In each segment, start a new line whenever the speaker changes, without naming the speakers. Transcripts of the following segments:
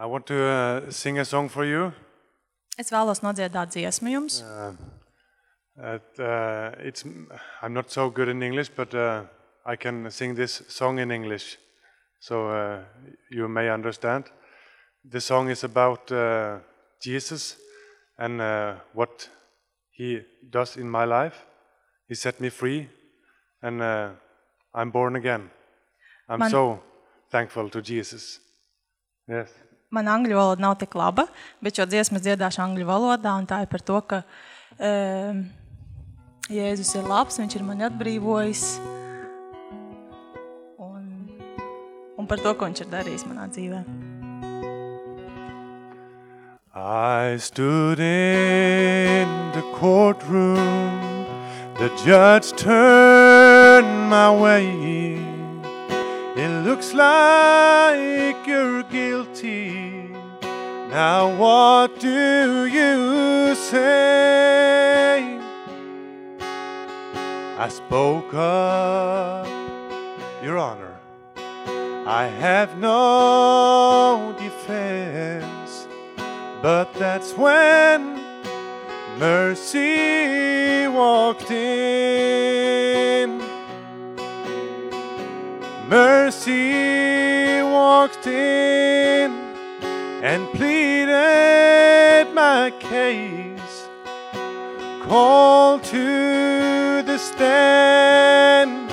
I want to uh, sing a song for you.
Es vēlos nodziedāt dziesmu jums.
Uh, it, uh, it's, I'm not so good in English, but uh, I can sing this song in English, so uh, you may understand. The song is about uh, Jesus and uh, what He does in my life. He set me free, and uh, I'm born again. I'm
Man-
so thankful to Jesus. Yes.
Man angļu valoda nav tik laba, bet šo dziesmu es dziedāšu angļu valodā, un tā ir par to, ka um, Jēzus ir labs, viņš ir mani atbrīvojis, un, un par to, ko viņš ir darījis manā dzīvē.
I stood in the courtroom, the judge turned my way. Looks like you're guilty. Now, what do you say? I spoke up, Your Honor. I have no defense, but that's when mercy walked in. Mercy walked in and pleaded my case. Called to the stand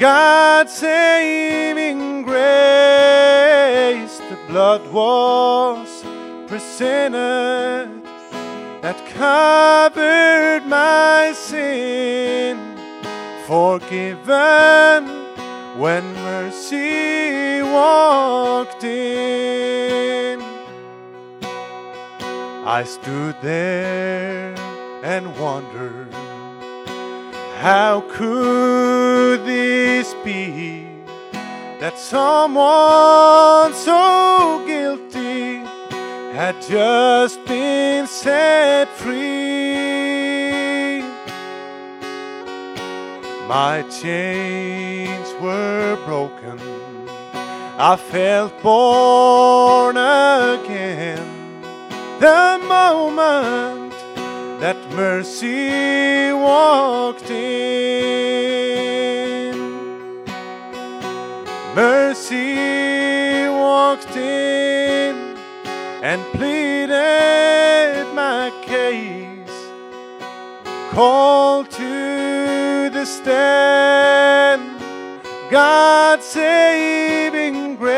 God's saving grace. The blood was presented that covered my sin, forgiven when mercy walked in. I stood there and wondered, how could this be that someone so guilty had just been set free? My chains were broken. I felt born again. The moment that mercy walked in. Mercy walked in and pleaded my case. Called to stand God's saving grace.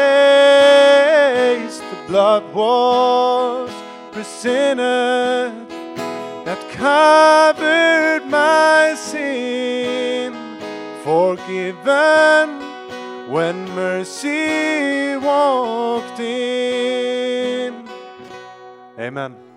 The blood was presented that covered my sin, forgiven when mercy walked in. Amen.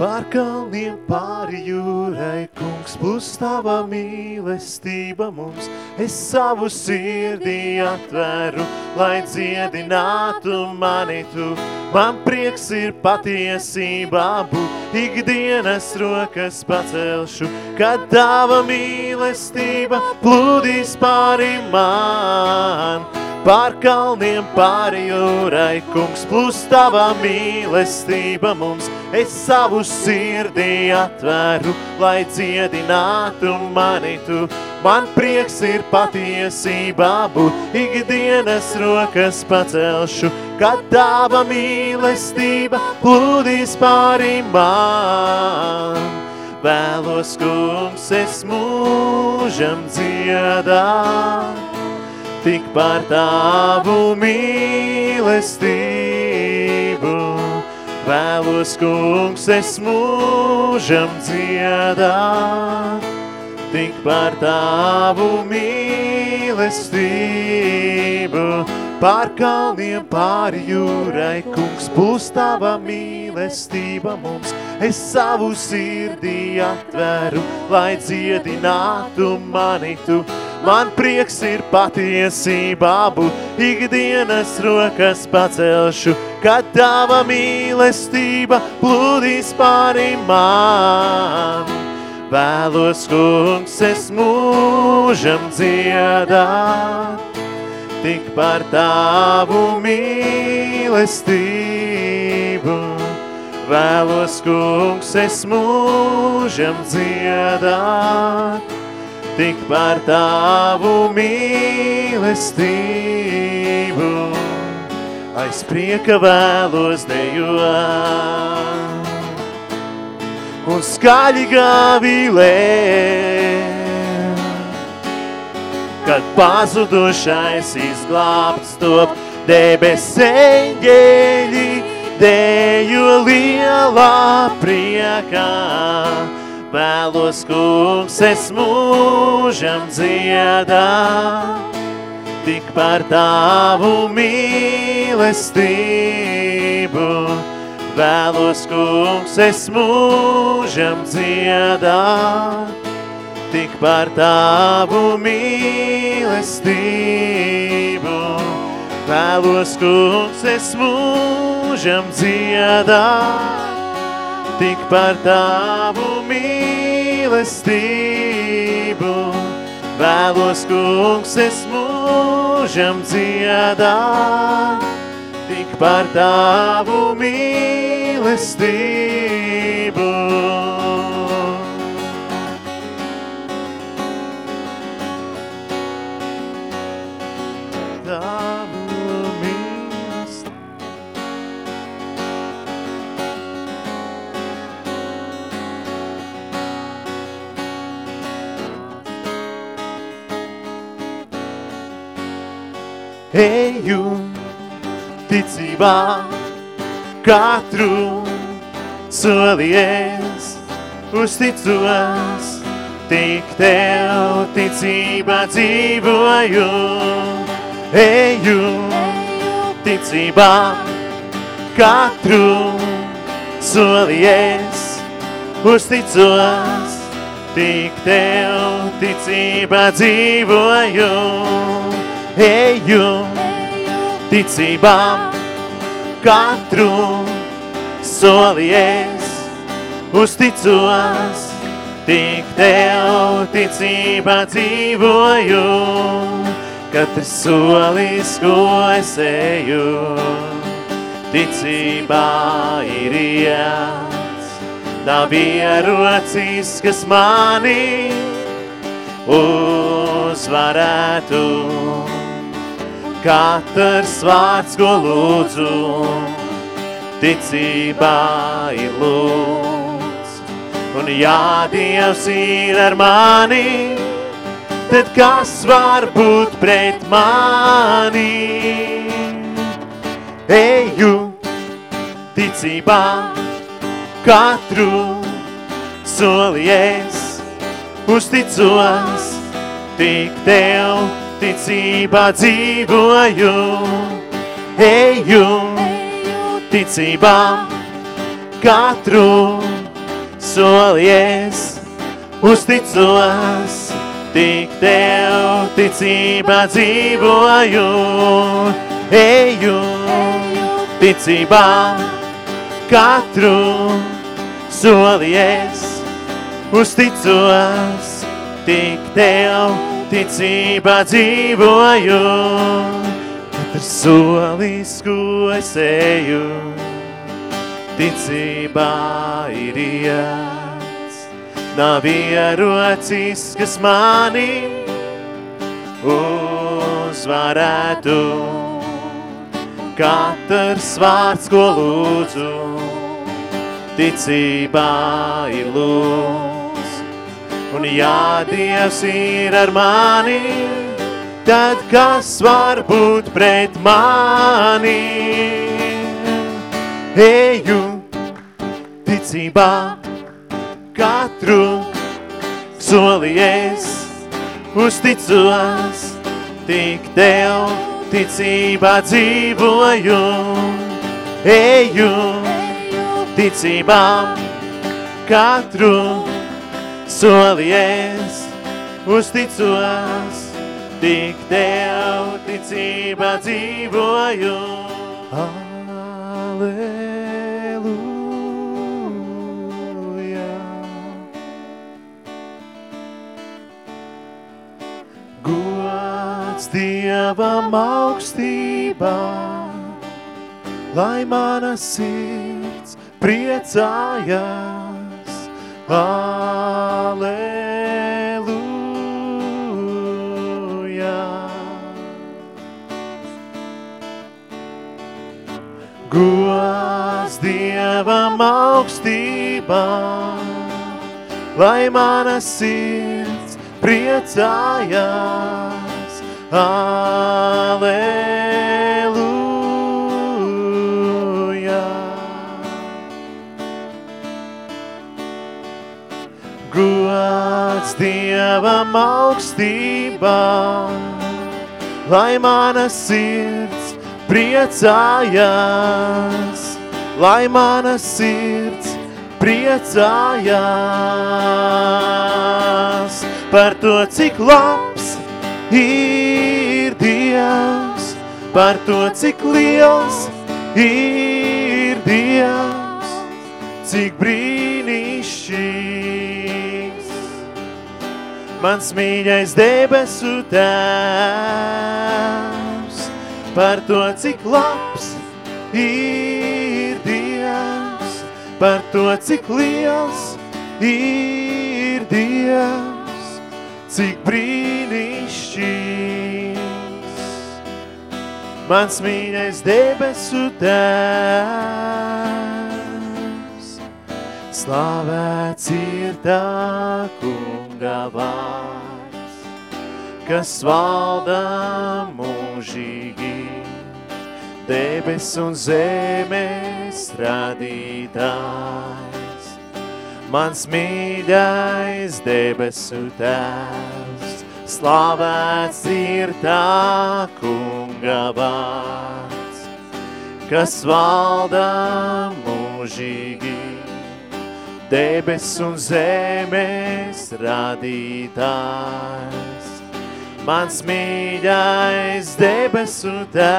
Pār kalniem, pāri jūrai, kungs, būs tava mīlestība mums. Es savu sirdī atveru, lai dziedinātu mani tu. Man prieks ir patiesībā būt, ikdienas rokas pacelšu, kad tava mīlestība plūdīs pāri man. Pār kalniem, pāri jūrai, kungs, plūs tava mīlestība mums. Es savu sirdī atveru, lai dziedinātu mani tu. Man prieks ir patiesībā būt, ikdienas rokas pacelšu, kad tava mīlestība plūdīs pāri man. Vēlos, kungs, es mūžam dziedāt tik par tavu mīlestību. Vēlos, kungs, es mūžam dziedāt, tik par tavu mīlestību. Pār kalniem, pāri jūrai, kungs, būs tava mīlestība mums. Es savu sirdī atveru, lai dziedinātu mani tu. Man prieks ir patiesībā būt, ikdienas rokas pacelšu, kad tava mīlestība plūdīs pāri man. Vēlos, kungs, es mūžam dziedāt, tik par tavu mīlestību. vēlos, kungs, es mūžam dziedāt, tik par tavu mīlestību. Aiz prieka vēlos dejot un skaļi gavilēt. Kad pazudušais izglābts top, debes eņģeļi dejo lielā priekā. Vēlos, kungs, es mūžam dziedāt, tik par tavu mīlestību. Vēlos, kungs, es mūžam dziedāt, tik par tavu mīlestību. Vēlos, kungs, es mūžam dziedāt, tik par tavu mīlestību. Vēlos, kungs, es mūžam dziedāt, tik par tavu mīlestību. Eju ticībā katru solies, uzticos, tik tev ticībā dzīvoju. Eju ticībā katru solies, uzticos, tik tev ticībā dzīvoju. Eju ticībā katru solies, uzticos, tik tev ticībā dzīvoju. Katrs solis, ko es eju, ticībā ir iets. Nav ierocis, kas mani uzvarētu. Katrs vārds, ko lūdzu, ticībā ir lūdz. Un ja Dievs ir ar mani, tad kas var būt pret mani? Eju ticībā katru solies, uzticos, tik tev ticībā dzīvoju. Eju ticībā katru solies, uzticos, tik tev ticībā dzīvoju. Eju ticībā katru solies, uzticos, tik tev ticībā dzīvoju. Katrs solis, ko es eju, ticībā ir iets. Nav ierocis, kas mani uzvarētu. Katrs vārds, ko lūdzu, ticībā ir lūdz. Un ja Dievs ir ar mani, tad kas var būt pret mani? Eju ticībā katru solies, uzticos, tik tev ticībā dzīvoju. Eju ticībā katru solies, uzticos, tik tev ticībā dzīvoju. Aleluja. Gods Dievam augstībā, lai mana sirds priecājās. Aleluja. Gods Dievam augstībā, lai mana sirds priecājās. Aleluja. Gods Dievam augstībā, lai mana sirds priecājās, lai mana sirds priecājās par to, cik labs ir Dievs, par to, cik liels ir Dievs, cik brīnišķīgs. Mans mīļais debesu tēvs, par to, cik labs ir Dievs, par to, cik liels ir Dievs, cik brīnišķīgs. Mans mīļais debesu tēvs, slavēts ir tā kunga vārds, kas valda mūžīgi, debes un zemes radītājs. Mans mīļais debesu tēvs, slavēts ir tā kunga vārds, kas valda mūžīgi, debes un zemes radītājs. Mans mīļais debesu tēvs.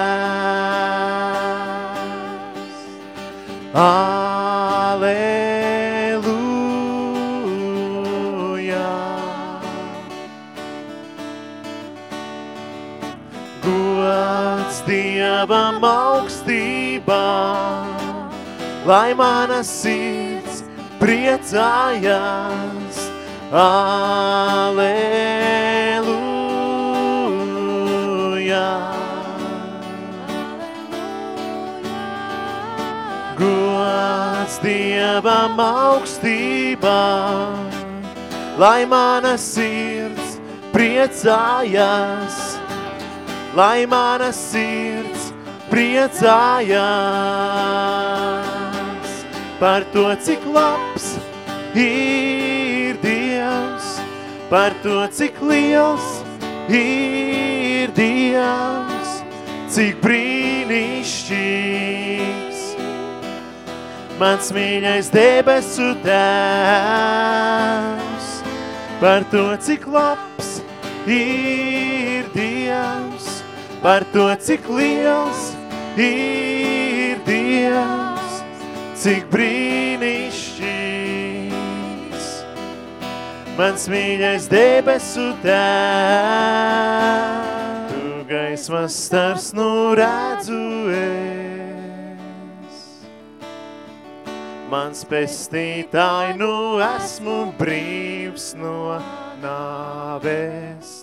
Aleluja. Gods Dievam augstībā, lai mana sirds priecājās. Aleluja. Gods Dievam augstībā, lai mana sirds priecājās, lai mana sirds priecājās par to, cik labs ir Dievs, par to, cik liels ir Dievs, cik brīnišķīgs. Mans mīļais debesu tēvs, par to, cik labs ir Dievs, par to, cik liels ir Dievs, cik brīnišķīgs. Mans mīļais debesu tēvs, tu gaismas stars nu redzu es. Mans pestītāji, nu esmu brīvs no nāves.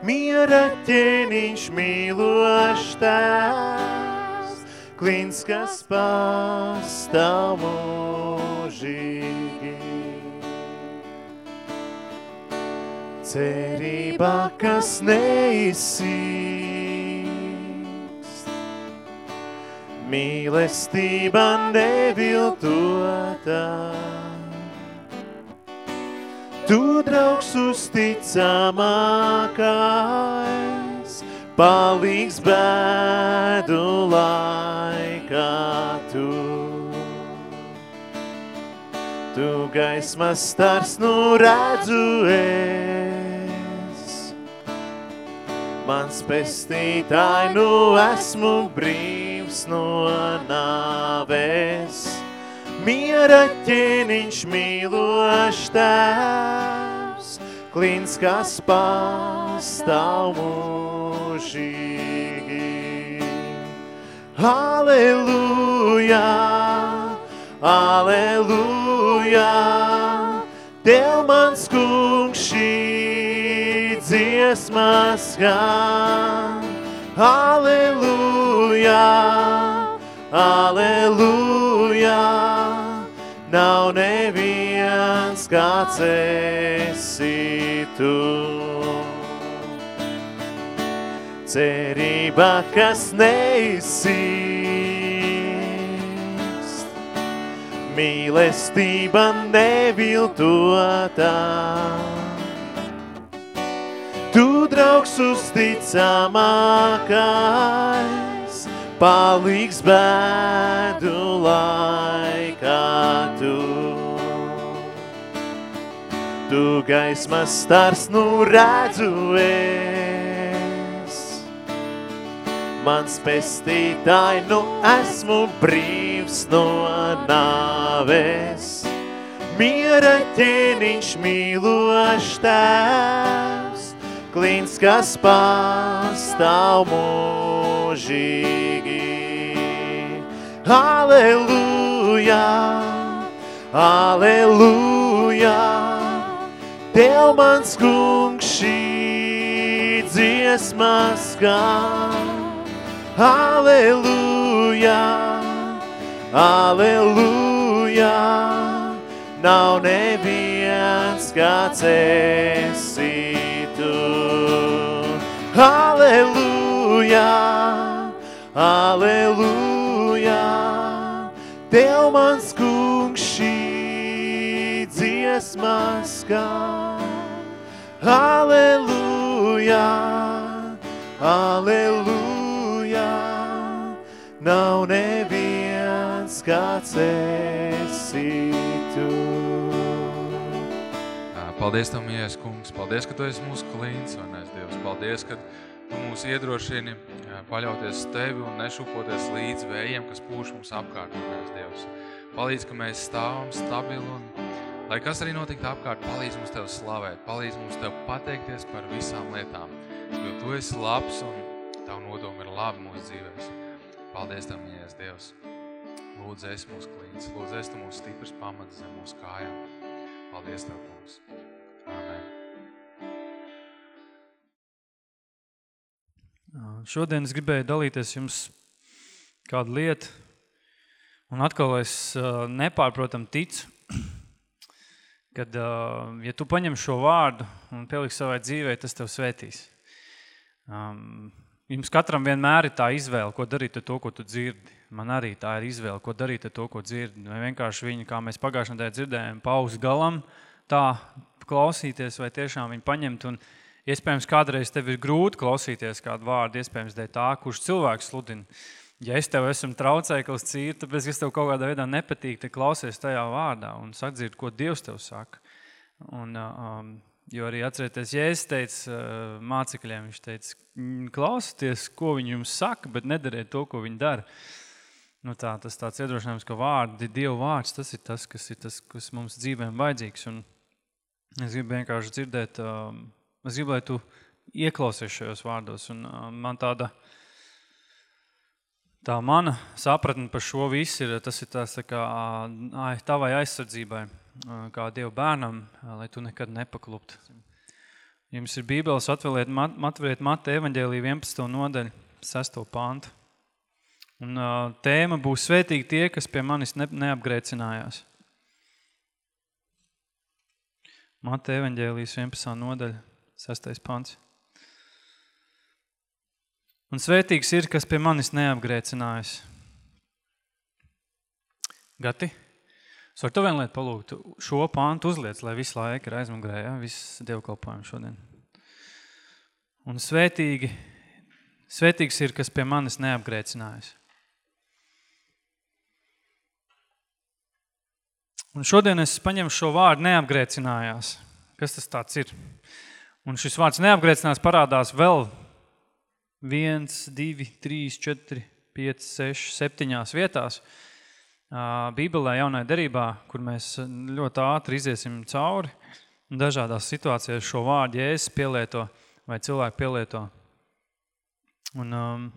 Miera ķēniņš mīlošs tēvs, klins, kas pastāv mūžīgi. Cerība, kas neizsīkst, mīlestība neviltota. Tu draugs uzticamākais, palīgs bēdu laikā tu. Tu gaismas stars nu redzu es. Mans pestītāji, nu esmu brīvs no nāves. Miera ķēniņš mīlošs tēvs, klins, kas pastāv mūžīgi. Aleluja, aleluja. Tev mans kungs šī dziesma skan, aleluja, aleluja. Nav neviens kāds esi tu. Cerība, kas neizsīst, mīlestība neviltotā. Tu draugs uzticamākais, palīgs bēdu laikā Tu gaismas stars nu redzu es. Mans pestītāji, nu esmu brīvs no nāves. Miera ķēniņš mīlošs tēvs, klīns, kas pastāv mūžīgi. Aleluja, aleluja, Tev mans kungs šī dziesma skan. Aleluja, aleluja, nav neviens kāds esi tu. Aleluja, aleluja, Tev mans kungs šī dziesma skan. Aleluja, aleluja, nav neviens kāds esi tu.
Paldies Tev, Jēzus kungs, paldies, ka Tu esi mūsu klīns, vai nes Dievs. Paldies, ka Tu mūs iedrošini paļauties Tevi un nešupoties līdz vējiem, kas pūš mums apkārt, vai nes Dievs. Palīdz, ka mēs stāvam stabili un, lai kas arī notikt apkārt, palīdz mums Tev slavēt, palīdz mums Tev pateikties par visām lietām, jo Tu esi labs un Tavu nodomi ir labi mūsu dzīvēs. Paldies Tev, Jēzus Dievs. Lūdzu, esi mūsu klīns, lūdzu, esi Tu mūsu stiprs pamats zem mūsu kājām. Paldies Tev, kungs. Amen.
Šodien es gribēju dalīties jums kādu lietu, un atkal es nepārprotam ticu, kad, uh, ja tu paņem šo vārdu un pieliksi savai dzīvē, tas tev svētīs. Um, jums katram vienmēr ir tā izvēle, ko darīt ar to, ko tu dzirdi. Man arī tā ir izvēle, ko darīt ar to, ko dzirdi. Vai vienkārši viņi, kā mēs pagājušajā nedēļā dzirdējām, pauz galam tā klausīties, vai tiešām viņi paņemt un Iespējams, kādreiz tev ir grūti klausīties kādu vārdu, iespējams, dēļ tā, kurš cilvēks sludina. Ja es tev esmu traucēklis cīri, tāpēc, ka es tev kaut kādā veidā nepatīk, te klausies tajā vārdā un sakdzird, ko Dievs tev saka. Un, um, jo arī atcerieties, ja es teicu uh, mācekļiem, viņš teica, "Mm, klausieties, ko viņi jums saka, bet nedariet to, ko viņi dara. Nu tā, tas tāds iedrošinājums, ka vārdi, Dieva vārds, tas ir tas, kas ir tas, kas mums dzīvēm vajadzīgs. Un es gribu vienkārši dzirdēt, um, es gribu, lai tu ieklausies šajos vārdos. Un um, man tāda, tā mana sapratne par šo visu ir, tas ir tās tā kā ai, tavai aizsardzībai, kā Dieva bērnam, lai tu nekad nepaklupt. Jums ir bībeles atvēliet, mat, atveriet Mata evaņģēlī 11. nodaļu, 6. pantu. Un tēma būs svētīgi tie, kas pie manis ne, neapgrēcinājās. Mata evaņģēlijas 11. nodaļa, 6. pants. Un svētīgs ir, kas pie manis neapgrēcinājās. Gati? Es varu to vien lietu palūgt. Šo pāntu uzliec, lai visu laiku ir aizmugurē, ja? viss dievkalpojumi šodien. Un svētīgi, svētīgs ir, kas pie manis neapgrēcinājās. Un šodien es paņemu šo vārdu neapgrēcinājās. Kas tas tāds ir? Un šis vārds neapgrēcinās parādās vēl 1, 2, 3, 4, 5, 6, 7 vietās. Bībelē jaunai derībā, kur mēs ļoti ātri iziesim cauri, dažādās situācijās šo vārdu jēzus pielieto vai cilvēku pielieto. Un, um,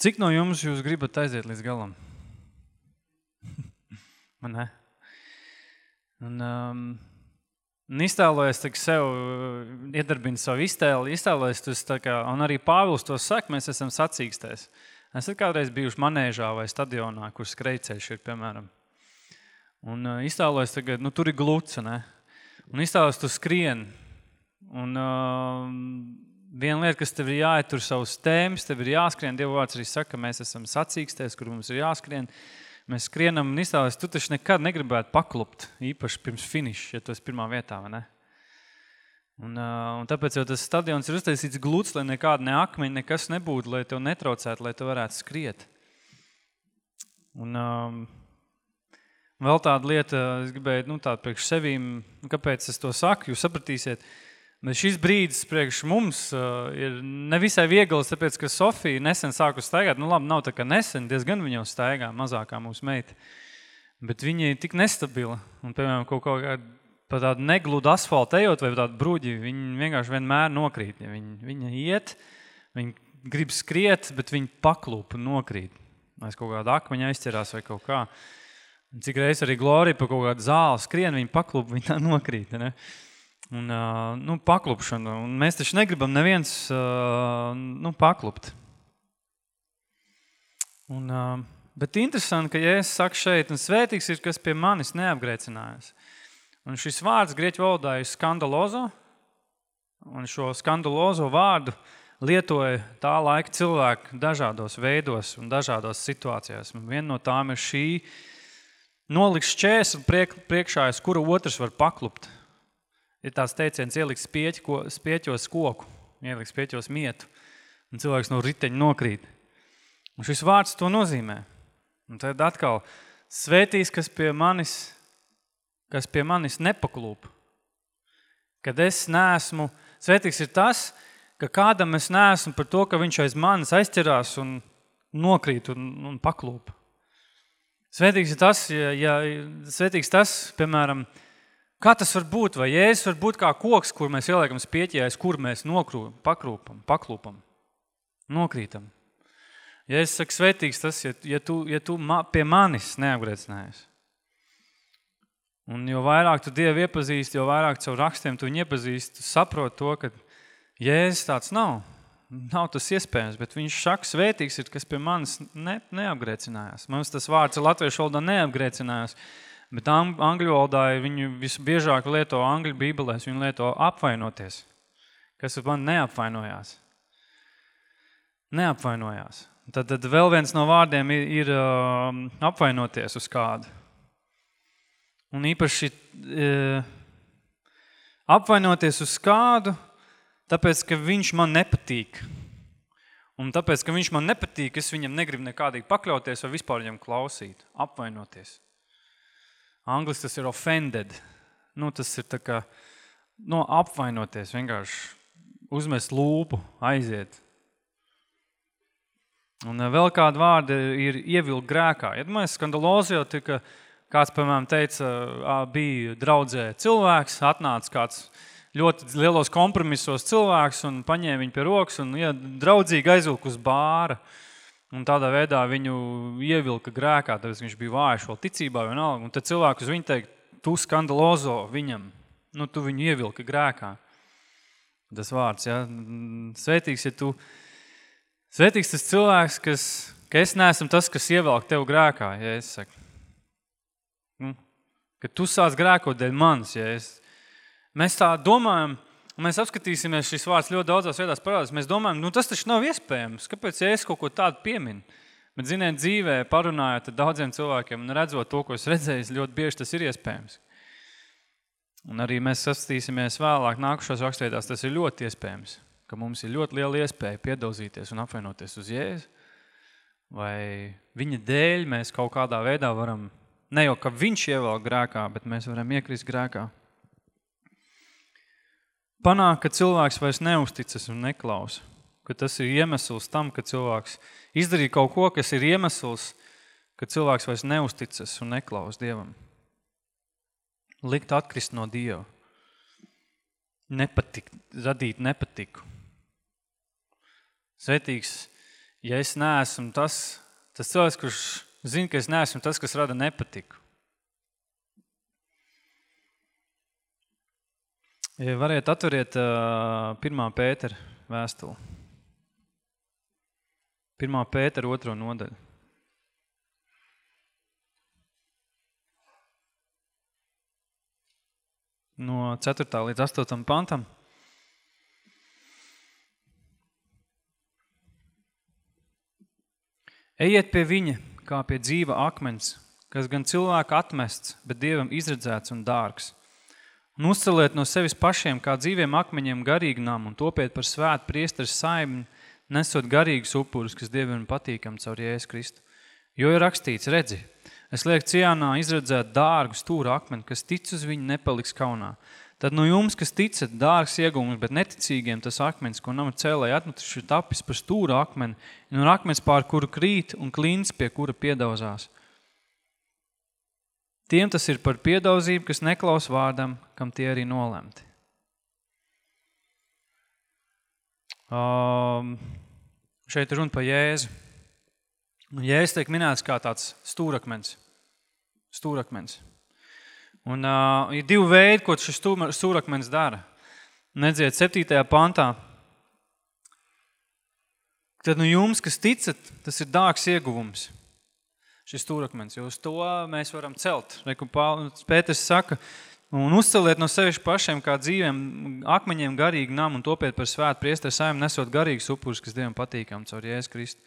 cik no jums jūs gribat aiziet līdz galam? Man ne? Un, um, un iztēlojies tak sev, uh, iedarbina savu iztēli, iztēlojies, tas tā kā, un arī Pāvils to saka, mēs esam sacīkstēs. Esat kādreiz bijuši manēžā vai stadionā, kur skrejceļš ir, piemēram. Un uh, iztēlojies tagad, nu tur ir gluca, ne? Un iztēlojies, tu skrien. Un uh, viena lieta, kas tev ir jāietur savus tēmas, tev ir jāskrien. Dievu vārds arī saka, ka mēs esam sacīkstēs, kur mums ir jāskrien. Mēs skrienam un iztēlojies, tu taču nekad negribētu paklupt, īpaši pirms finiša, ja tu esi pirmā vietā, vai ne? Un, uh, un tāpēc jau tas stadions ir uztaisīts gluds, lai nekāda ne akmeņa, nekas nebūtu, lai tev netraucētu, lai tu varētu skriet. Un um, vēl tāda lieta, es gribēju, nu tāda priekš sevīm, kāpēc es to saku, jūs sapratīsiet, bet šis brīdis priekš mums uh, ir nevisai viegls, tāpēc, ka Sofija nesen sāku staigāt, nu labi, nav tā kā nesen, diezgan viņa jau staigā, mazākā mūsu meita, bet viņa ir tik nestabila, un, piemēram, kaut kaut kāda pa tādu negludu asfaltu ejot vai tādu bruģi, viņi vienkārši vienmēr nokrīt. Ja viņi, viņa iet, viņi grib skriet, bet viņi paklūp un nokrīt. Aiz kaut kāda akmeņa aizķerās vai kaut kā. Cik reiz arī Glorija pa kaut kādu zāli skrien, viņi paklūp, viņi tā nokrīt. Ne? Un, uh, nu, paklupšana. Un mēs taču negribam neviens uh, nu, paklupt. Un, uh, bet interesanti, ka ja es saku šeit, un svētīgs ir, kas pie manis neapgrēcinājās. Un šis vārds grieķu valodā ir skandalozo, un šo skandalozo vārdu lietoja tā laika cilvēki dažādos veidos un dažādos situācijās. Un viena no tām ir šī noliks šķēs priek, priekšā, uz kura otrs var paklupt. Ir tās teiciens ieliks spieķi, ko, spieķos koku, ieliks spieķos mietu, un cilvēks no riteņa nokrīt. Un šis vārds to nozīmē. Un tad atkal svētīs, kas pie manis kas pie manis nepaklūp. Kad es neesmu, svētīgs ir tas, ka kādam es neesmu par to, ka viņš aiz manis aizķerās un nokrīt un, un paklūp. Svētīgs ir tas, ja, ja svētīgs tas, piemēram, kā tas var būt, vai jēzus var būt kā koks, kur mēs ieliekam spieķijais, kur mēs nokrūpam, pakrūpam, paklūpam, nokrītam. Ja es saku svētīgs tas, ja, ja tu, ja tu ma, pie manis neapgrēcinājies. Un jo vairāk tu Dievu iepazīsti, jo vairāk caur rakstiem tu viņu iepazīsti, tu saproti to, ka Jēzus tāds nav. Nav tas iespējams, bet viņš šak svētīgs ir, kas pie manis ne, neapgrēcinājās. Mums tas vārds latviešu valodā neapgrēcinājās, bet angļu valodā viņu visbiežāk lieto angļu bībelēs, viņu lieto apvainoties, kas man neapvainojās. Neapvainojās. Tad, tad vēl viens no vārdiem ir, ir um, apvainoties uz kādu. Un īpaši e, apvainoties uz kādu, tāpēc, ka viņš man nepatīk. Un tāpēc, ka viņš man nepatīk, es viņam negribu nekādīgi pakļauties vai vispār viņam klausīt, apvainoties. Anglis tas ir offended. Nu, tas ir kā, no apvainoties, vienkārši uzmest lūpu, aiziet. Un e, vēl kāda vārda ir ievilkt grēkā. Ja mēs skandalozi jau tika Kāds, piemēram, teica, bija draudzē cilvēks, atnāca kāds ļoti lielos kompromisos cilvēks un paņēma viņu pie rokas un ja, draudzīgi aizvilka uz bāra. Un tādā veidā viņu ievilka grēkā, tāpēc viņš bija vājš vēl ticībā vienalga. Un tad cilvēku uz viņu teikt, tu skandalozo viņam, nu tu viņu ievilka grēkā. Tas vārds, ja, svētīgs, ja tu, svētīgs tas cilvēks, kas, ka es neesmu tas, kas ievelk tev grēkā, ja es saku. Nu, ka tu sāc grēkot dēļ manis. Ja es, mēs tā domājam, mēs apskatīsimies šis vārds ļoti daudzās vietās parādās. Mēs domājam, nu tas taču nav iespējams. Kāpēc ja es kaut ko tādu pieminu? Bet, ziniet, dzīvē parunājot ar daudziem cilvēkiem un redzot to, ko es redzēju, ļoti bieži tas ir iespējams. Un arī mēs sastīsimies vēlāk nākušās rakstvietās, tas ir ļoti iespējams, ka mums ir ļoti liela iespēja piedauzīties un apvienoties uz Jēzu, vai viņa dēļ mēs kaut kādā veidā varam Ne jau, ka viņš ievēl grēkā, bet mēs varam iekrist grēkā. Panāk, ka cilvēks vairs neusticas un neklausa. Ka tas ir iemesls tam, ka cilvēks izdarīja kaut ko, kas ir iemesls, ka cilvēks vairs neusticas un neklaus Dievam. Likt atkrist no Dieva. Nepatik, radīt nepatiku. Svetīgs, ja es neesmu tas, tas cilvēks, kurš Zinu, ka es neesmu tas, kas rada nepatiku. Ja variet atveriet uh, pirmā Pētera vēstuli. Pirmā Pētera otro nodaļu. No 4. līdz 8. pantam. Ejiet pie viņa, kā pie dzīva akmens, kas gan cilvēka atmests, bet Dievam izredzēts un dārgs. Un uzceliet no sevis pašiem kā dzīviem akmeņiem garīgu namu un topiet par svētu priesteru saimni, nesot garīgus upurus, kas Dievam patīkam caur Jēzus Kristu. Jo ir rakstīts, redzi, es lieku cienā izredzēt dārgu stūru akmeni, kas tic uz viņu nepaliks kaunā. Tad no jums, kas ticat, dārgs iegūmus, bet neticīgiem tas akmens, ko nama cēlēja atmetuši, ir tapis par stūru akmeni, un akmens pār kuru krīt un klīns, pie kura piedauzās. Tiem tas ir par piedauzību, kas neklaus vārdam, kam tie arī nolemti. Um, šeit runa par Jēzu. Jēzus tiek minēts kā tāds stūrakmens. Stūrakmens. Un uh, ir divi veidi, ko šis stūrakmens dara. Nedziet 7. pantā. Tad nu jums, kas ticat, tas ir dārgs ieguvums. Šis stūrakmens, jo uz to mēs varam celt. Pēters saka, un uzceliet no sevišķi pašiem kā dzīviem akmeņiem garīgi nam un topiet par svētu priesteru saim, nesot garīgus upurus, kas Dievam patīkam caur Jēzus Kristu.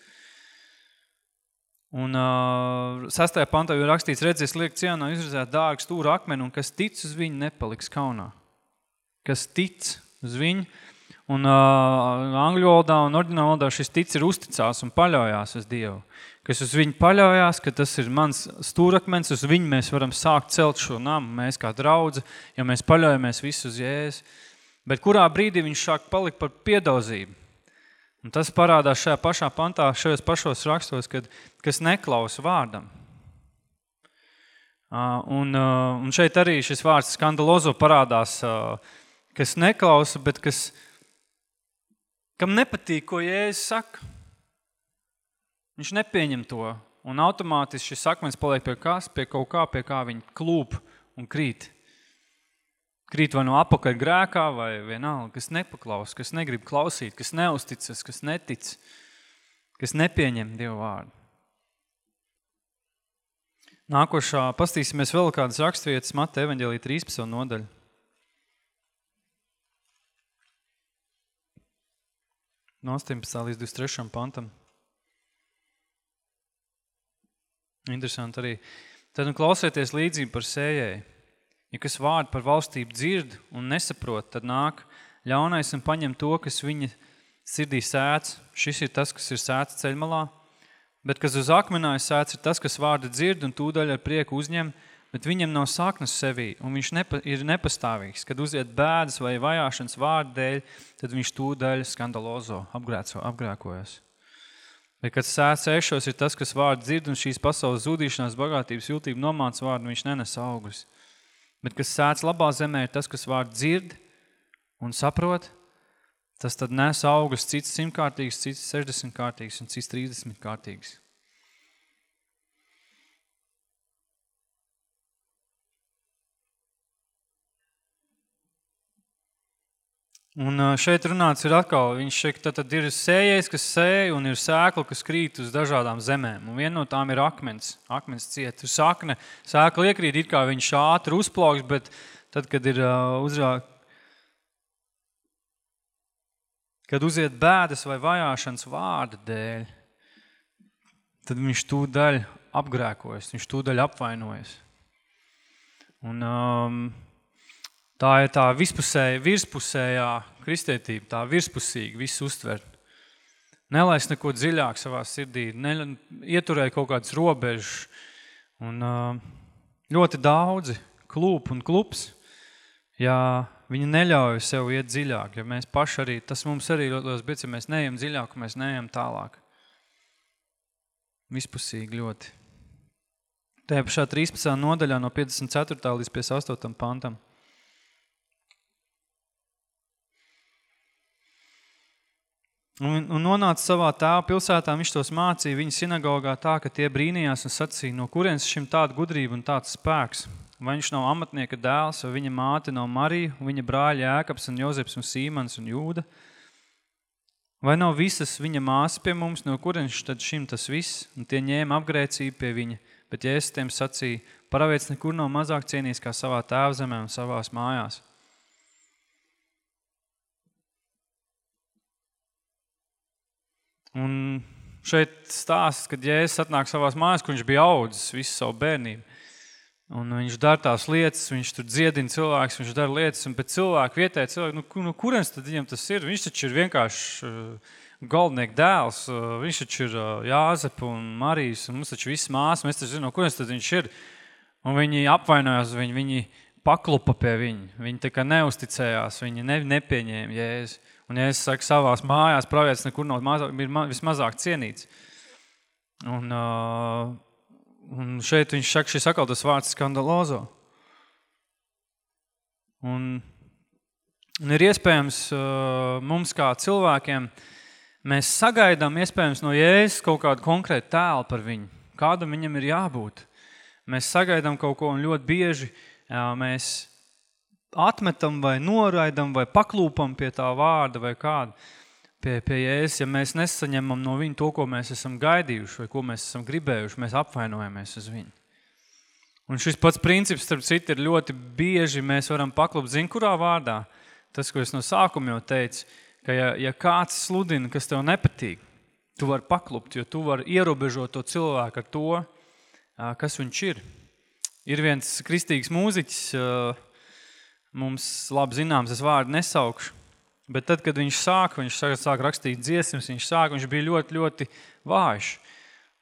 Un uh, sastajā pantā ir rakstīts, redzies, liek cienā izredzēt dārgu stūru akmeni, un kas tic uz viņu nepaliks kaunā. Kas tic uz viņu, un uh, angļu valodā un oriģināla valodā šis tic ir uzticās un paļaujās uz Dievu. Kas uz viņu paļaujās, ka tas ir mans stūrakmens, uz viņu mēs varam sākt celt šo namu, mēs kā draudze, ja mēs paļaujamies visu uz Jēzu. Bet kurā brīdī viņš sāk palikt par piedauzību? Un tas parādās šajā pašā pantā, šajos pašos rakstos, kad, kas neklausa vārdam. Un, un šeit arī šis vārds skandalozo parādās, kas neklausa, bet kas, kam nepatīk, ko Jēzus saka. Viņš nepieņem to, un automātiski šis akmens paliek pie kas, pie kaut kā, pie kā viņa klūp un krīt krīt vai no apakaļ grēkā, vai vienalga, kas nepaklaus, kas negrib klausīt, kas neusticas, kas netic, kas nepieņem Dievu vārdu. Nākošā pastīsimies vēl kādas rakstvietas Mata evaņģēlī 13 nodaļu. No 18. līdz 23. pantam. Interesanti arī. Tad nu klausieties līdzību par sējēju. Ja kas vārdu par valstību dzird un nesaprot, tad nāk ļaunais un paņem to, kas viņa sirdī sēts. Šis ir tas, kas ir sēts ceļmalā. Bet kas uz akmenājas sēts, ir tas, kas vārdu dzird un tūdaļ ar prieku uzņem, bet viņam nav saknes sevī, un viņš nepa, ir nepastāvīgs. Kad uziet bēdas vai vajāšanas vārdu dēļ, tad viņš tūdaļ skandalozo, apgrēkojas. Bet, kad sēts ešos, ir tas, kas vārdu dzird, un šīs pasaules zudīšanās bagātības jūtību nomāca vārdu, viņš nenes augus. Bet kas sēts labā zemē ir tas, kas vārdu dzird un saprot, tas tad nes augus cits simtkārtīgs, cits 60 kārtīgs un cits 30 kārtīgs. Un šeit runāts ir atkal, viņš šeit tad ir sējais, kas sēja un ir sēkla, kas krīt uz dažādām zemēm. Un viena no tām ir akmens, akmens ciet. Sakne, sēkla iekrīt, it kā viņš ātri uzplauks, bet tad, kad ir uzrāk, kad uziet bēdas vai vajāšanas vārda dēļ, tad viņš tūdaļ apgrēkojas, viņš tūdaļ apvainojas. Un um, Tā ir tā vispusēja, virspusējā kristietība, tā virspusīga, visu uztvert. Nelaist neko dziļāk savā sirdī, ne, ieturēt kaut kādas robežas. Un ļoti daudzi klūp un klups, ja viņi neļauj sev iet dziļāk, ja mēs paši arī, tas mums arī ļoti bieži, ja mēs neejam dziļāk, mēs neejam tālāk. Vispusīgi ļoti. Tajā pašā 13. nodaļā no 54. līdz 58. pantam. Un, un nonāca savā tēva pilsētā, viņš tos mācīja viņa sinagogā tā, ka tie brīnījās un sacīja, no kurienes šim tāda gudrība un tāds spēks. Vai viņš nav amatnieka dēls, vai viņa māte nav Marija, un viņa brāļi Jēkabs un Jozeps un Sīmans un Jūda? Vai nav visas viņa māsas pie mums, no kurienes tad šim tas viss? Un tie ņēma apgrēcību pie viņa, bet Jēzus tiem sacīja, paravēc nekur nav mazāk cienījis kā savā tēvzemē un savās mājās. Un šeit stāsts, kad Jēzus atnāk savās mājās, kur viņš bija audzis visu savu bērnību. Un viņš dara tās lietas, viņš tur dziedina cilvēks, viņš dara lietas, un pēc cilvēku vietēji cilvēki, nu, nu kurens tad viņam tas ir? Viņš taču ir vienkārši uh, goldnieku dēls, uh, viņš taču ir uh, Jāzepa un Marijas, un mums taču viss māsas, mēs taču zinām, kurens tad viņš ir. Un viņi apvainojās, viņi, viņi paklupa pie viņa, viņi tā kā neusticējās, viņi ne, nepieņēma Jēzu. Un ja es saku savās mājās, pravietis nekur nav mazāk, ir vismazāk cienīts. Un, uh, Un šeit viņš saka, šis atkal tas vārds skandalozo. Un, un ir iespējams uh, mums kā cilvēkiem, mēs sagaidām iespējams no Jēzus kaut kādu konkrētu tēlu par viņu. Kādam viņam ir jābūt. Mēs sagaidām kaut ko un ļoti bieži jā, mēs atmetam vai noraidam vai paklūpam pie tā vārda vai kādu pie, pie Jēzus, ja mēs nesaņemam no viņa to, ko mēs esam gaidījuši vai ko mēs esam gribējuši, mēs apvainojamies uz viņu. Un šis pats princips, starp citu, ir ļoti bieži mēs varam paklupt, zin, kurā vārdā? Tas, ko es no sākuma jau teicu, ka ja, ja kāds sludina, kas tev nepatīk, tu vari paklupt, jo tu vari ierobežot to cilvēku ar to, kas viņš ir. Ir viens kristīgs mūziķis, mums labi zināms, es vārdu nesaukšu, Bet tad, kad viņš sāk, viņš sāk rakstīt dziesmas, viņš sāk, viņš bija ļoti, ļoti vājš.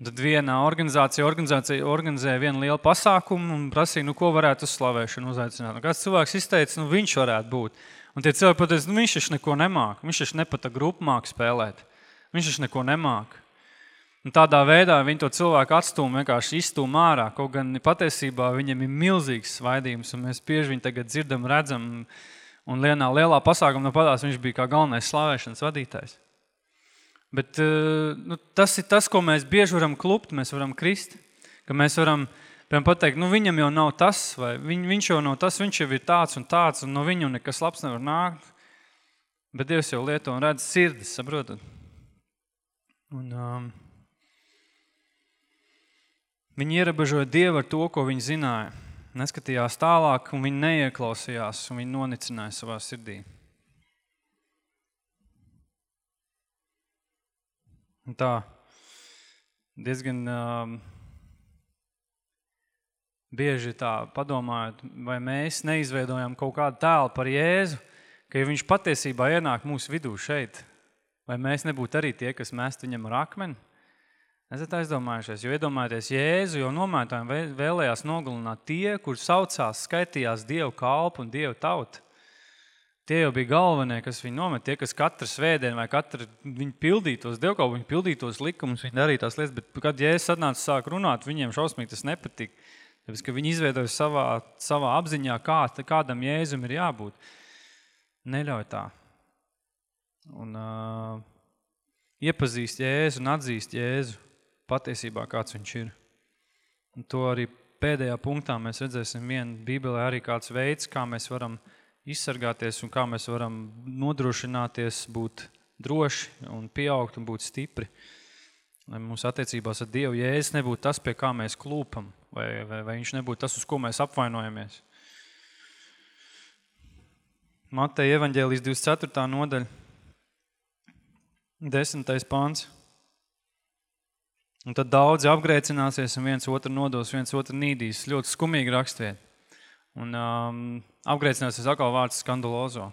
Tad viena organizācija, organizācija organizēja vienu lielu pasākumu un prasīja, nu, ko varētu uz slavēšanu uzaicināt. Un kāds cilvēks izteica, nu, viņš varētu būt. Un tie cilvēki pateica, nu, viņš taču neko nemāk, viņš taču nepata grupu māk spēlēt. Viņš taču neko nemāk. Un tādā veidā viņi to cilvēku atstūma, vienkārši izstūma ārā, kaut gan patiesībā viņam ir milzīgs svaidījums, un mēs bieži viņu tagad dzirdam, redzam, Un lielā, lielā pasākumā nu, padās viņš bija kā galvenais slavēšanas vadītājs. Bet eh, nu, tas ir tas, ko mēs bieži varam klupt, mēs varam krist, ka mēs varam piemēram, pateikt, nu viņam jau nav tas, vai viņ, viņš jau nav tas, viņš jau ir tāds un tāds, un no viņu nekas labs nevar nākt. Bet Dievs jau lieto un redz sirdis, saprotat? Un, um, viņi ierobežoja Dievu ar to, ko viņi zināja neskatījās tālāk, un viņi neieklausījās, un viņi nonicināja savā sirdī. Un tā, diezgan um, bieži tā padomājot, vai mēs neizveidojam kaut kādu tēlu par Jēzu, ka ja viņš patiesībā ienāk mūsu vidū šeit, vai mēs nebūtu arī tie, kas mēst viņam ar akmeni, Esat aizdomājušies, jo iedomājieties, Jēzu jau nomētājiem vēlējās nogalināt tie, kur saucās, skaitījās Dievu kalpu un Dievu tautu. Tie jau bija galvenie, kas viņu nomet, tie, kas katru svētdienu vai katru viņu pildītos dievkalpu, viņi pildītos likumus, viņi darīja tās lietas, bet kad Jēzus atnāca sāk runāt, viņiem šausmīgi tas nepatika. Tāpēc, ka viņi izveidoja savā, savā apziņā, kā, kādam Jēzum ir jābūt. Neļauj tā. Un uh, iepazīst Jēzu un atzīst Jēzu patiesībā kāds viņš ir. Un to arī pēdējā punktā mēs redzēsim vien Bībelē arī kāds veids, kā mēs varam izsargāties un kā mēs varam nodrošināties būt droši un pieaugt un būt stipri. Lai mūsu attiecībās ar Dievu Jēzus nebūtu tas, pie kā mēs klūpam, vai, vai, vai viņš nebūtu tas, uz ko mēs apvainojamies. Mateja evaņģēlijas 24. nodaļa, 10. pāns. Un tad daudzi apgrēcināsies un viens otru nodos, viens otru nīdīs. Ļoti skumīgi rakstviet. Un um, apgrēcināsies atkal vārds skandalozo.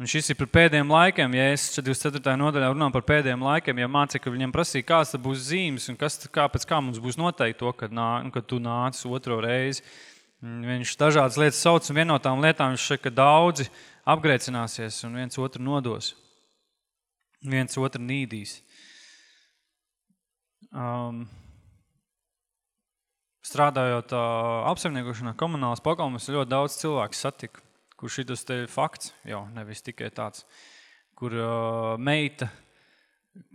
Un šis ir par pēdējiem laikiem, ja es 24. nodaļā runāju par pēdējiem laikiem, ja mācekļi viņiem prasīja, kāds tad būs zīmes un kas, kāpēc kā mums būs noteikti to, kad, nā, kad tu nāc otro reizi. Viņš dažādas lietas sauc un vien no tām lietām viņš šeit, ka daudzi apgrēcināsies un viens otru nodos. Viens otru nīdīs um, strādājot uh, apsaimniekošanā komunālas pakalmas, ļoti daudz cilvēku satika, kur šitas te fakts jau nevis tikai tāds, kur uh, meita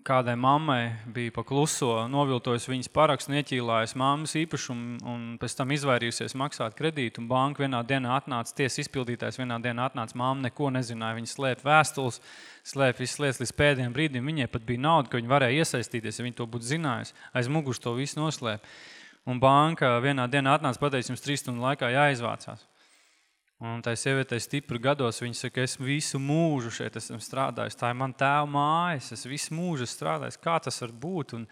kādai mammai bija pa kluso noviltojis viņas parakstu ieķīlājis mammas īpašumu un pēc tam izvairījusies maksāt kredītu un banka vienā dienā atnāca, ties izpildītājs vienā dienā atnāca, mamma neko nezināja, viņa slēp vēstules, slēp visas lietas līdz pēdējiem brīdim, viņai pat bija nauda, ka viņa varēja iesaistīties, ja viņa to būtu zinājusi, aiz muguši to visu noslēp. Un banka vienā dienā atnāca, pateica, jums trīs stundu laikā jāizvācās. Un tai sievietei stipri gados, viņa saka, es visu mūžu šeit esmu strādājis, tā ir man tēva mājas, es visu mūžu strādājis, kā tas var būt? Un,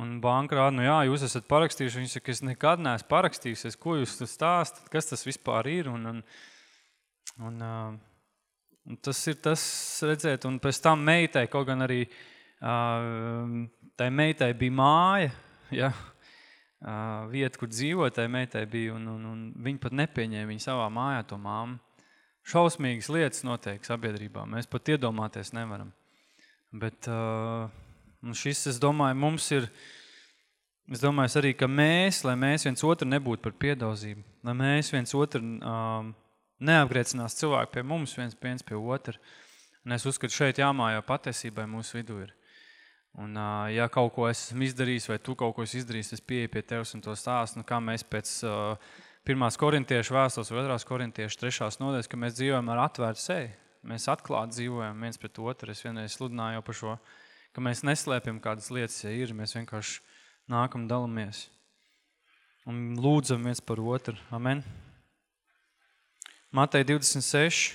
un banka rāda, nu jā, jūs esat parakstījuši, viņa saka, es nekad neesmu parakstījusies, ko jūs stāstat, kas tas vispār ir? Un, un, un, un tas ir tas redzēt, un pēc tam meitai, kaut gan arī tai meitai bija māja, ja, vieta, kur dzīvotai meitai bija, un, un, un viņi pat nepieņēma viņu savā mājā to māmu. Šausmīgas lietas notiek sabiedrībā, mēs pat iedomāties nevaram. Bet uh, šis, es domāju, mums ir, es domāju arī, ka mēs, lai mēs viens otru nebūtu par piedauzību, lai mēs viens otru uh, neapgriecinās cilvēku pie mums, viens, viens pie otra. Un es uzskatu, šeit jāmājā patiesībai mūsu vidū ir. Un, ja kaut ko esmu izdarījis, vai tu kaut ko esi izdarījis, es pieeju pie tevis un to stāstu, nu, kā mēs pēc pirmās korintiešu vēstules vai otrās korintiešu trešās nodaļas, ka mēs dzīvojam ar atvērtu seju. Mēs atklāti dzīvojam viens pret otru. Es vienreiz sludināju par šo, ka mēs neslēpjam kādas lietas, ja ir, mēs vienkārši nākam dalamies. Un lūdzam viens par otru. Amen. Matei 26.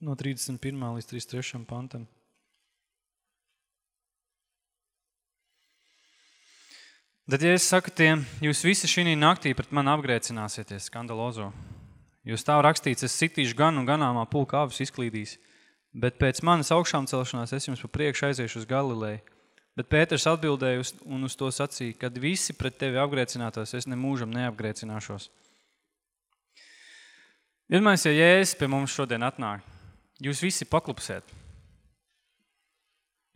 No 31. līdz 33. pantam. Tad, ja es saku tiem, jūs visi šī naktī pret mani apgrēcināsieties, skandalozo. Jūs tā rakstīts, es sitīšu gan un ganāmā pulka avus izklīdīs, bet pēc manas augšām celšanās es jums pa priekšu aiziešu uz Galileju. Bet Pēters atbildēja uz, un uz to sacīja, kad visi pret tevi apgrēcinātos, es nemūžam neapgrēcināšos. Iedomājies, ja Jēzus pie mums šodien atnāk, Jūs visi paklupsiet.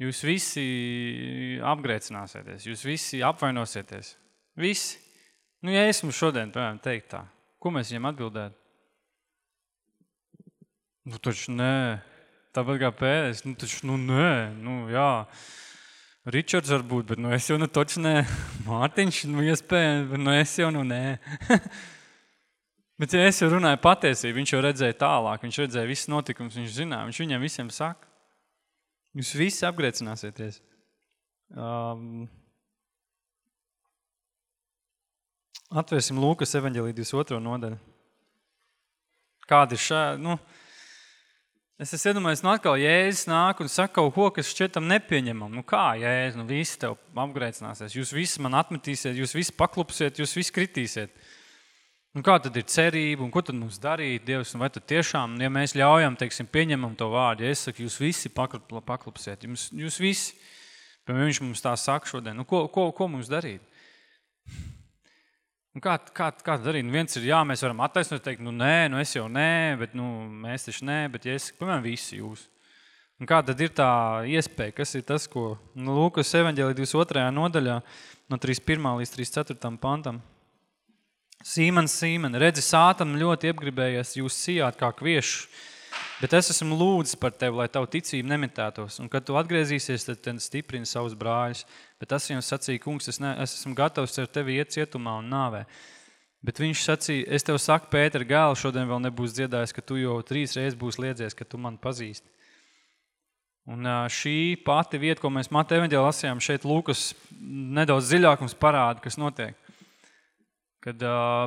Jūs visi apgrēcināsieties, jūs visi apvainosieties. Visi. Nu, ja esmu šodien, piemēram, teikt tā, ko mēs viņam atbildētu? Nu, taču nē. Tāpat kā pēdējais, nu, taču, nu, nē, nu, jā. Ričards varbūt, bet, nu, es jau, nu, taču nē. Mārtiņš, nu, iespējams, bet, nu, es jau, nu, nē. Bet, ja es jau runāju patiesību, viņš jau redzēja tālāk, viņš redzēja visus notikumus, viņš zināja, viņš viņiem visiem saka, jūs visi apgriecināsieties. Um, atvērsim Lūkas evaņģelī 22. nodaļu. Kādi ir šā, nu, es esmu iedomājies, nu atkal Jēzus nāk un saka kaut ko, kas šķietam nepieņemam. Nu kā, Jēzus, nu visi tev apgriecināsies, jūs visi man atmetīsiet, jūs visi paklupsiet, jūs visi kritīsiet. Un kā tad ir cerība, un ko tad mums darīt, Dievs, un vai tad tiešām, ja mēs ļaujam, teiksim, pieņemam to vārdu, ja es saku, jūs visi paklupsiet, jūs, jūs visi, piemēram, viņš mums tā saka šodien, nu ko, ko, ko mums darīt? Un kā, kā, kā darīt? Nu, viens ir, jā, mēs varam attaisnot, teikt, nu nē, nu es jau nē, bet nu, mēs taču nē, bet ja es, piemēram, visi jūs. Un kā tad ir tā iespēja, kas ir tas, ko nu, Lūkas evaņģēlī 22. nodaļā no 31. līdz 34. pantam. Sīmans, Sīmen, redzi, sātam ļoti iepgribējies jūs sijāt kā kviešu, bet es esmu lūdzis par tevi, lai tavu ticību nemitētos, un kad tu atgriezīsies, tad, tad stiprini savus brāļus. Bet tas jums sacīja, kungs, es, ne, es esmu gatavs ar tevi iet cietumā un nāvē. Bet viņš sacīja, es tev saku, Pēter, gēl šodien vēl nebūs dziedājis, ka tu jau trīs reizes būs liedzies, ka tu man pazīsti. Un šī pati vieta, ko mēs Mata evaņģēlā lasījām, šeit Lūkas nedaudz dziļāk mums parāda, kas notiek. Kad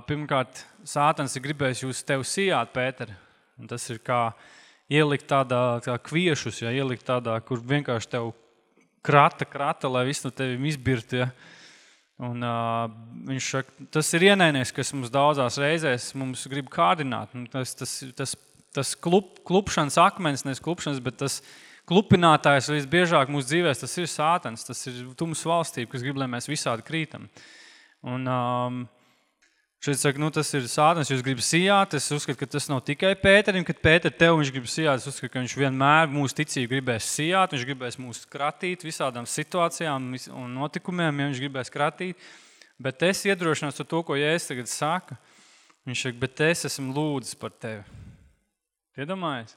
pirmkārt sātans ir gribējis jūs tev sijāt, Pēter, un tas ir kā ielikt tādā kā kviešus, ja, ielikt tādā, kur vienkārši tev krata, krata, lai viss no tevi izbirt, ja. Un uh, viņš saka, tas ir ienainieks, kas mums daudzās reizēs mums grib kārdināt. Tas, tas, tas, tas klup, klupšanas akmens, nevis klupšanas, bet tas klupinātājs visbiežāk mūsu dzīvēs, tas ir sātans, tas ir tums valstība, kas grib, lai mēs visādi krītam. Un, um, Šeit saka, nu tas ir sātans, jūs gribat sijāt, es uzskatu, ka tas nav tikai Pēterim, kad Pēter tev viņš grib sijāt, es uzskatu, ka viņš vienmēr mūsu ticību gribēs sijāt, viņš gribēs mūs kratīt visādām situācijām un notikumiem, ja viņš gribēs kratīt, bet es iedrošinos ar to, ko Jēzus tagad saka, viņš saka, bet es esmu lūdzis par tevi. Iedomājies?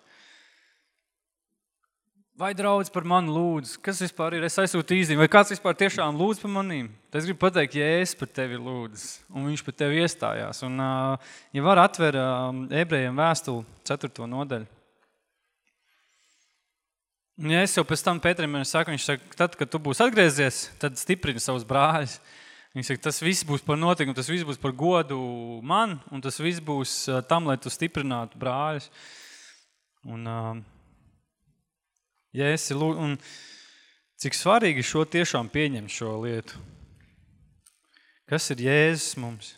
Vai draudz par mani lūdzu? Kas vispār ir? Es aizsūtu īzīmi. Vai kāds vispār tiešām lūdz par manīm? Es gribu pateikt, ja es par tevi lūdzu, un viņš par tevi iestājās. Un, ja var atver ebrejiem vēstuli 4. nodaļu. Ja es jau pēc tam Pēterim saku, viņš saka, tad, kad tu būsi atgriezies, tad stiprini savus brāļus. Viņš saka, tas viss būs par notikumu, tas viss būs par godu man, un tas viss būs tam, lai tu stiprinātu brāļus. Un, uh, Ja esi, un cik svarīgi šo tiešām pieņemt šo lietu. Kas ir Jēzus mums?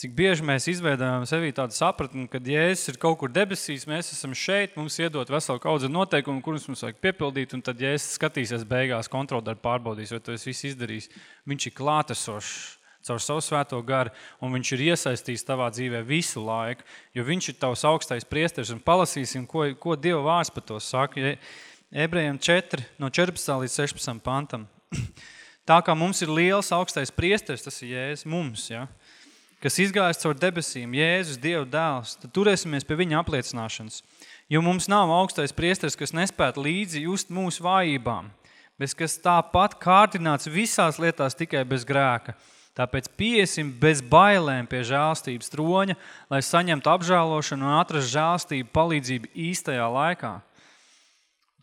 Cik bieži mēs izveidojam sevī tādu sapratni, kad Jēzus ir kaut kur debesīs, mēs esam šeit, mums iedot veselu kaudzi noteikumu, kurus mums vajag piepildīt, un tad Jēzus skatīsies beigās, kontroldarbu pārbaudīs, vai to es visu izdarījis. Viņš ir klātesošs caur savu svēto garu, un viņš ir iesaistījis tavā dzīvē visu laiku, jo viņš ir tavs augstais priesteris, un palasīsim, ko, ko Dieva vārds par to saka. Ja, Ebrejiem 4, no 14 līdz 16 pantam. Tā kā mums ir liels augstais priesteris, tas ir Jēzus mums, ja, kas izgājas caur debesīm, Jēzus, Dieva dēls, tad turēsimies pie viņa apliecināšanas. Jo mums nav augstais priesteris, kas nespētu līdzi just mūsu vājībām, bet kas tāpat kārtināts visās lietās tikai bez grēka. Tāpēc piesim bez bailēm pie žēlstības troņa, lai saņemtu apžēlošanu un atrast žēlstību palīdzību īstajā laikā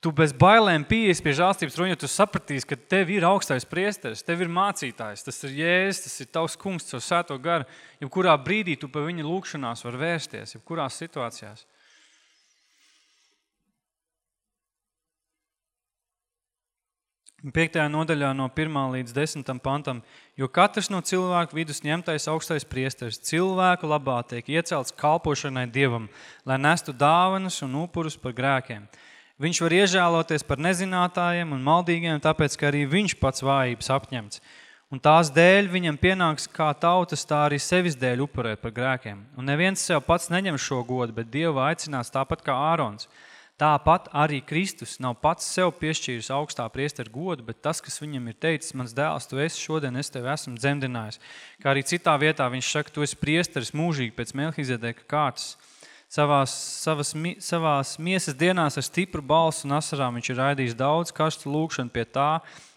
tu bez bailēm pieejas pie žālstības troņa, tu sapratīsi, ka tev ir augstais priesteris, tev ir mācītājs, tas ir Jēzus, tas ir tavs kungs, caur sēto garu. Jebkurā brīdī tu pa viņa lūkšanās var vērsties, jebkurās situācijās. Piektajā nodaļā no 1. līdz 10. pantam, jo katrs no cilvēku vidus ņemtais augstais priesteris cilvēku labā tiek iecelts kalpošanai Dievam, lai nestu dāvanas un upurus par grēkiem – Viņš var iežēloties par nezinātājiem un maldīgiem, tāpēc, ka arī viņš pats vājības apņemts. Un tās dēļ viņam pienāks kā tautas, tā arī sevis dēļ upurēt par grēkiem. Un neviens sev pats neņem šo godu, bet Dieva aicinās tāpat kā Ārons. Tāpat arī Kristus nav pats sev piešķīris augstā priesteru godu, bet tas, kas viņam ir teicis, mans dēls, tu esi šodien, es tevi esmu dzemdinājis. Kā arī citā vietā viņš saka, tu esi priesteris mūžīgi pēc Melhizedeka kārtas savās, savas, savās miesas dienās ar stipru balsu un asarām viņš ir raidījis daudz karstu lūkšanu pie tā,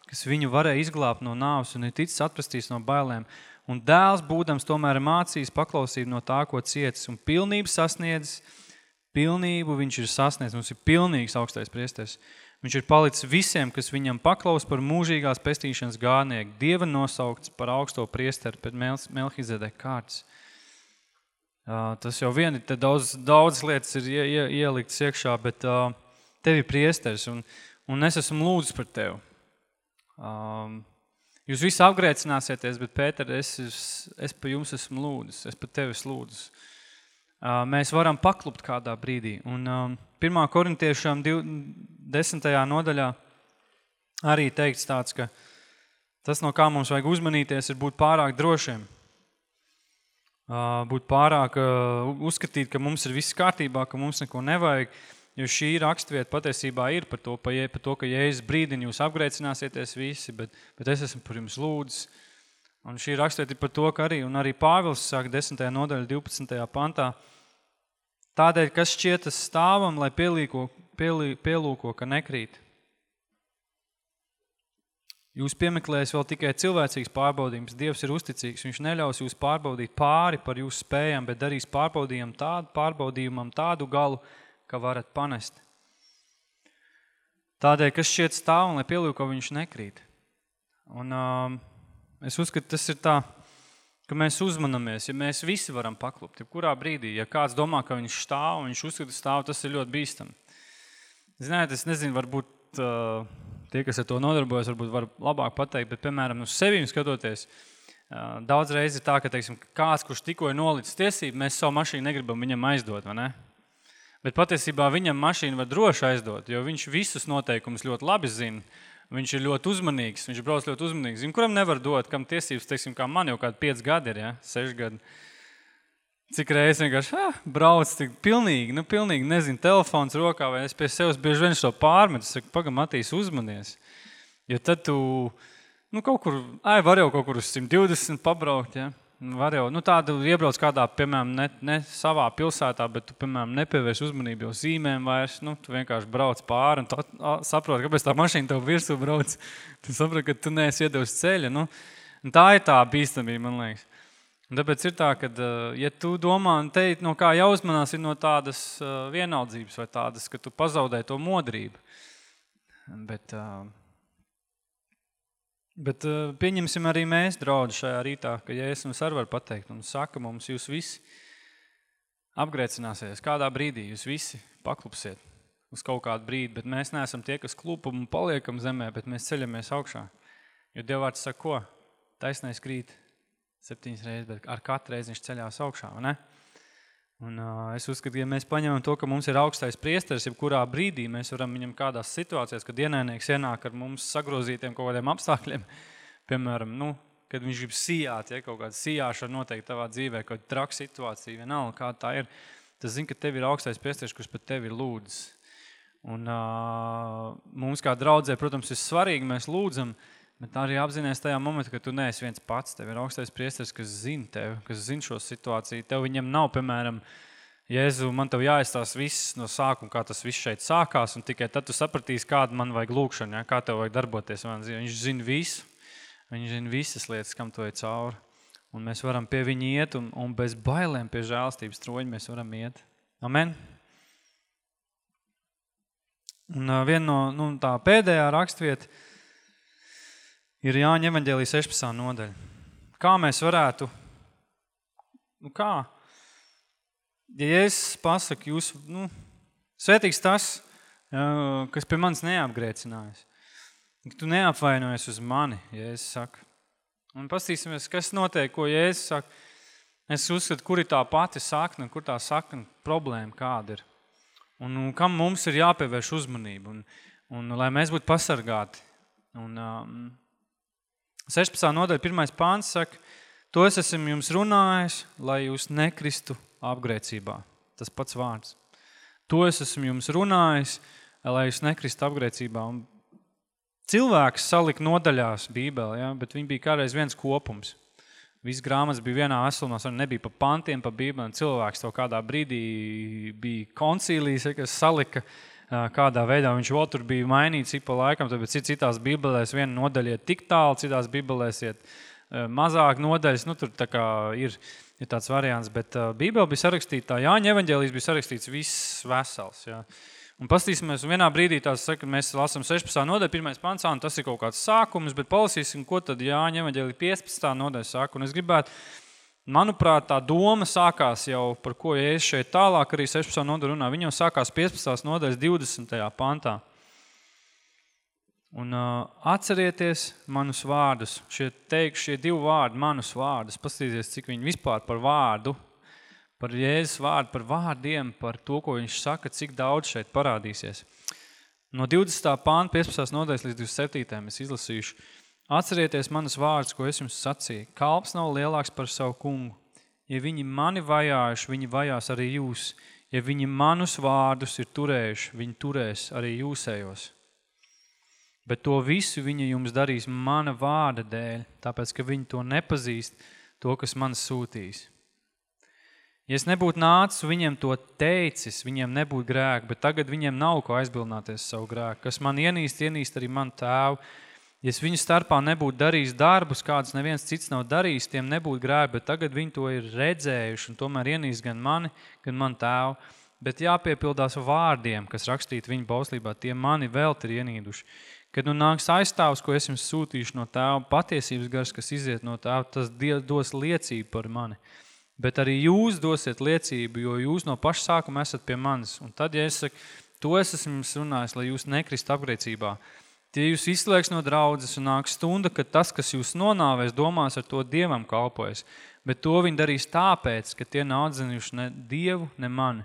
kas viņu varēja izglābt no nāvas un ir ticis atpestīs no bailēm. Un dēls, būdams, tomēr mācījis paklausību no tā, ko cietis, un pilnību sasniedzis, pilnību viņš ir sasniedzis, mums ir pilnīgs augstais priesteris. Viņš ir palicis visiem, kas viņam paklaus par mūžīgās pestīšanas gārnieku, Dieva nosaukts par augsto priesteru pēc Melhizedek kārtas. Tas jau vien ir daudz, daudz lietas ir ie, ie, ieliktas iekšā, bet uh, tev ir priesteris un, un es esmu lūdzu par tevi. Um, jūs visi apgrēcināsieties, bet Pēter, es, es, es pa jums esmu lūdzu, es pa tevi esmu lūdzu. Uh, mēs varam paklupt kādā brīdī. Un um, 1. korintiešām 10. nodaļā arī teikts tāds, ka tas, no kā mums vajag uzmanīties, ir būt pārāk drošiem būt pārāk uzskatīt, ka mums ir viss kārtībā, ka mums neko nevajag, jo šī rakstvieta patiesībā ir par to, par to ka Jēzus brīdini jūs apgreicināsieties visi, bet, bet es esmu par jums lūdzis. Un šī rakstvieta ir par to, ka arī, un arī Pāvils saka 10. nodaļa 12. pantā, tādēļ, kas šķietas stāvam, lai pielīko, pielī, pielūko, ka nekrīt. Jūs piemeklēs vēl tikai cilvēcīgs pārbaudījums. Dievs ir uzticīgs. Viņš neļaus jūs pārbaudīt pāri par jūsu spējām, bet darīs pārbaudījumam tādu, pārbaudījumam tādu galu, ka varat panest. Tādēļ, kas šķiet stāv un lai pielūko viņš nekrīt. Un um, es uzskatu, tas ir tā, ka mēs uzmanamies, ja mēs visi varam paklupt, ja kurā brīdī, ja kāds domā, ka viņš stāv un viņš uzskata stāv, tas ir ļoti bīstam. Ziniet, es nezinu, varbūt uh, tie, kas ar to nodarbojas, varbūt var labāk pateikt, bet, piemēram, uz sevīm skatoties, daudz reizi ir tā, ka, teiksim, kāds, kurš tikko ir nolicis tiesību, mēs savu mašīnu negribam viņam aizdot, vai ne? Bet patiesībā viņam mašīnu var droši aizdot, jo viņš visus noteikumus ļoti labi zina. Viņš ir ļoti uzmanīgs, viņš brauc ļoti uzmanīgs. Zin, kuram nevar dot, kam tiesības, teiksim, kā man jau kādi 5 gadi ir, ja? 6 gadi. Cik reizes vienkārši ah, brauc tik pilnīgi, nu pilnīgi nezinu, telefons rokā, vai es pie sevis bieži vien šo pārmetu, saku, pagam, Matīs, uzmanies. Jo tad tu, nu kaut kur, ai, var jau kaut kur uz 120 pabraukt, ja? var jau, nu tādu iebrauc kādā, piemēram, ne, ne savā pilsētā, bet tu, piemēram, nepievērš uzmanību jau zīmēm vairs, nu, tu vienkārši brauc pāri un tu saproti, kāpēc tā mašīna tev virsū brauc. Tu saproti, ka tu neesi iedevis ceļa, nu. Un tā ir tā bīstamība, man liekas. Un tāpēc ir tā, ka, ja tu domā, un te no kā jāuzmanās, ir no tādas vienaldzības vai tādas, ka tu pazaudē to modrību. Bet, uh, Bet pieņemsim arī mēs, draudi, šajā rītā, ka Jēzus mums arī var pateikt un saka mums, jūs visi apgrēcināsies kādā brīdī, jūs visi paklupsiet uz kaut kādu brīdi, bet mēs neesam tie, kas klupam un paliekam zemē, bet mēs ceļamies augšā. Jo Dievvārds saka, ko? Taisnais krīt septiņas reizes, bet ar katru reizi viņš ceļās augšā, ne? Un, uh, es uzskatu, ja mēs paņemam to, ka mums ir augstais priesteris, jebkurā brīdī mēs varam viņam kādās situācijās, kad ienainieks ienāk ar mums sagrozītiem kaut kādiem apstākļiem, piemēram, nu, kad viņš grib sijāt, ja kaut kāda sijāšana noteikti tavā dzīvē, kaut traka situācija, vienalga, kā tā ir, tas zina, ka tev ir augstais priesteris, kurš pat tevi ir lūdzis. Un uh, mums kā draudzē, protams, ir svarīgi, mēs lūdzam, uh, Bet arī apzinies tajā momentā, ka tu neesi viens pats. Tev ir augstais priesteris, kas zina tevi, kas zina šo situāciju. Tev viņam nav, piemēram, Jēzu, man tev jāizstās viss no sākuma, kā tas viss šeit sākās, tikai tad tu sapratīsi, kāda man vajag lūkšana, ja? kā tev vajag darboties. Viņš zina visu, viņš zina visas lietas, kam tu ej cauri. Un mēs varam pie viņa iet, un, un bez bailēm pie žēlstības troņa mēs varam iet. Amen. Un viena no nu, tā pēdējā rakstvieta, ir Jāņa evaņģēlī 16. nodaļa. Kā mēs varētu, nu kā, ja Jēzus pasaka, jūs, nu, svētīgs tas, kas pie manis neapgrēcinājis. Tu neapvainojies uz mani, Jēzus saka. Un pastīsimies, kas notiek, ko Jēzus saka. Es uzskatu, kur ir tā pati sakna, kur tā sakna problēma kāda ir. Un, un kam mums ir jāpievērš uzmanība, un, un lai mēs būtu pasargāti. Un, um, 16. nodaļa, pirmais pāns saka, to es esmu jums runājis, lai jūs nekristu apgrēcībā. Tas pats vārds. To es esmu jums runājis, lai jūs nekristu apgrēcībā. Un cilvēks salika nodaļās Bībeli, ja, bet viņi bija kādreiz viens kopums. Viss grāmatas bija vienā veselumā, nebija pa pantiem, pa Bībeli. Cilvēks to kādā brīdī bija koncīlijas, ja, kas salika uh, kādā veidā viņš vēl tur bija mainīts ik pa laikam, tāpēc citās bībelēs viena nodaļa iet tik tālu, citās bībelēs iet mazāk nodaļas, nu tur tā kā ir, ir tāds variants, bet bībele bija sarakstīta, Jāņa evaņģēlijas bija sarakstīts viss vesels, jā. Un pastīsimies, vienā brīdī tās saka, mēs lasam 16. nodaļu, pirmais pants, un tas ir kaut kāds sākums, bet palasīsim, ko tad Jāņa evaņģēlija 15. nodaļa saka, un es gribētu Manuprāt, tā doma sākās jau, par ko es šeit tālāk arī 16. nodaļu runā, viņa jau sākās 15. nodaļas 20. pantā. Un uh, atcerieties manus vārdus, šie teik, šie divi vārdi, manus vārdus, pastīties, cik viņi vispār par vārdu, par Jēzus vārdu, par vārdiem, par to, ko viņš saka, cik daudz šeit parādīsies. No 20. pānta 15. nodaļas līdz 27. es izlasīšu. Atcerieties manas vārdus, ko es jums sacīju. Kalps nav lielāks par savu kungu. Ja viņi mani vajājuši, viņi vajās arī jūs. Ja viņi manus vārdus ir turējuši, viņi turēs arī jūsējos. Bet to visu viņi jums darīs mana vārda dēļ, tāpēc, ka viņi to nepazīst, to, kas man sūtīs. Ja es nebūtu nācis viņiem to teicis, viņiem nebūtu grēki, bet tagad viņiem nav ko aizbildināties savu grēku. Kas man ienīst, ienīst arī man tēvu, Ja es viņu starpā nebūtu darījis darbus, kādus neviens cits nav darījis, tiem nebūtu grēki, bet tagad viņi to ir redzējuši un tomēr ienīst gan mani, gan man tēvu. Bet jāpiepildās vārdiem, kas rakstīti viņa bauslībā, tie mani vēl ir ienīduši. Kad nu nāks aizstāvs, ko es jums sūtīšu no tēva, patiesības gars, kas iziet no tēva, tas dos liecību par mani. Bet arī jūs dosiet liecību, jo jūs no paša sākuma esat pie manis. Un tad, ja es saku, to es esmu runājis, lai jūs nekrist apgriecībā, Tie jūs izslēgs no draudzes un nāk stunda, kad tas, kas jūs nonāvēs, domās ar to Dievam kalpojas. Bet to viņi darīs tāpēc, ka tie nav atzinuši ne Dievu, ne mani.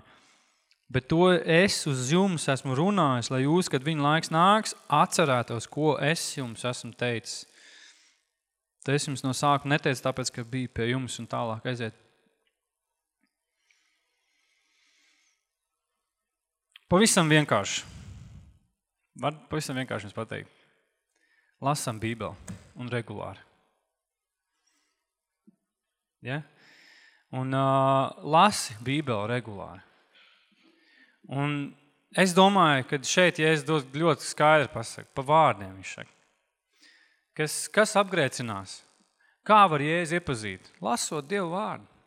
Bet to es uz jums esmu runājis, lai jūs, kad viņa laiks nāks, atcerētos, ko es jums esmu teicis. Te es jums no sākuma neteicu, tāpēc, ka biju pie jums un tālāk aiziet. Pavisam vienkārši. Var pavisam vienkārši jums pateikt. Lasam Bībeli un regulāri. Ja? Un uh, lasi Bībeli regulāri. Un es domāju, ka šeit, ja es dos ļoti skaidri pasaku, pa vārdiem viņš saka, kas, kas apgrēcinās, kā var Jēzus iepazīt? Lasot Dievu vārdu.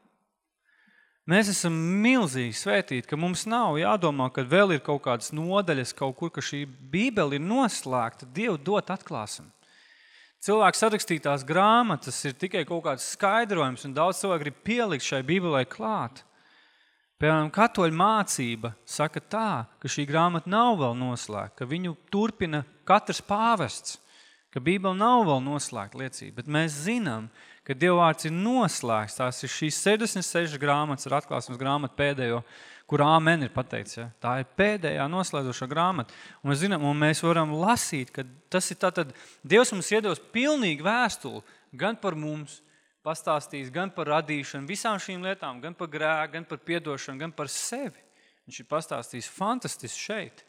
Mēs esam milzīgi svētīti, ka mums nav jādomā, ka vēl ir kaut kādas nodaļas kaut kur, ka šī bībeli ir noslēgta, Dievu dot atklāsam. Cilvēks sarakstītās grāmatas ir tikai kaut kāds skaidrojums, un daudz cilvēku grib pielikt šai bībelē klāt. Piemēram, katoļu mācība saka tā, ka šī grāmata nav vēl noslēgta, ka viņu turpina katrs pāvests, ka bībele nav vēl noslēgta liecība, bet mēs zinām, ka Dievvārds ir noslēgts. Tās ir šīs 66 grāmatas ar atklāsmes grāmatu pēdējo, kur āmen ir pateikts. Ja? Tā ir pēdējā noslēdzošā grāmata. Un mēs zinām, un mēs varam lasīt, ka tas ir tātad, Dievs mums iedos pilnīgi vēstuli gan par mums, pastāstīs gan par radīšanu, visām šīm lietām, gan par grēku, gan par piedošanu, gan par sevi. Viņš ir pastāstījis fantastiski šeit.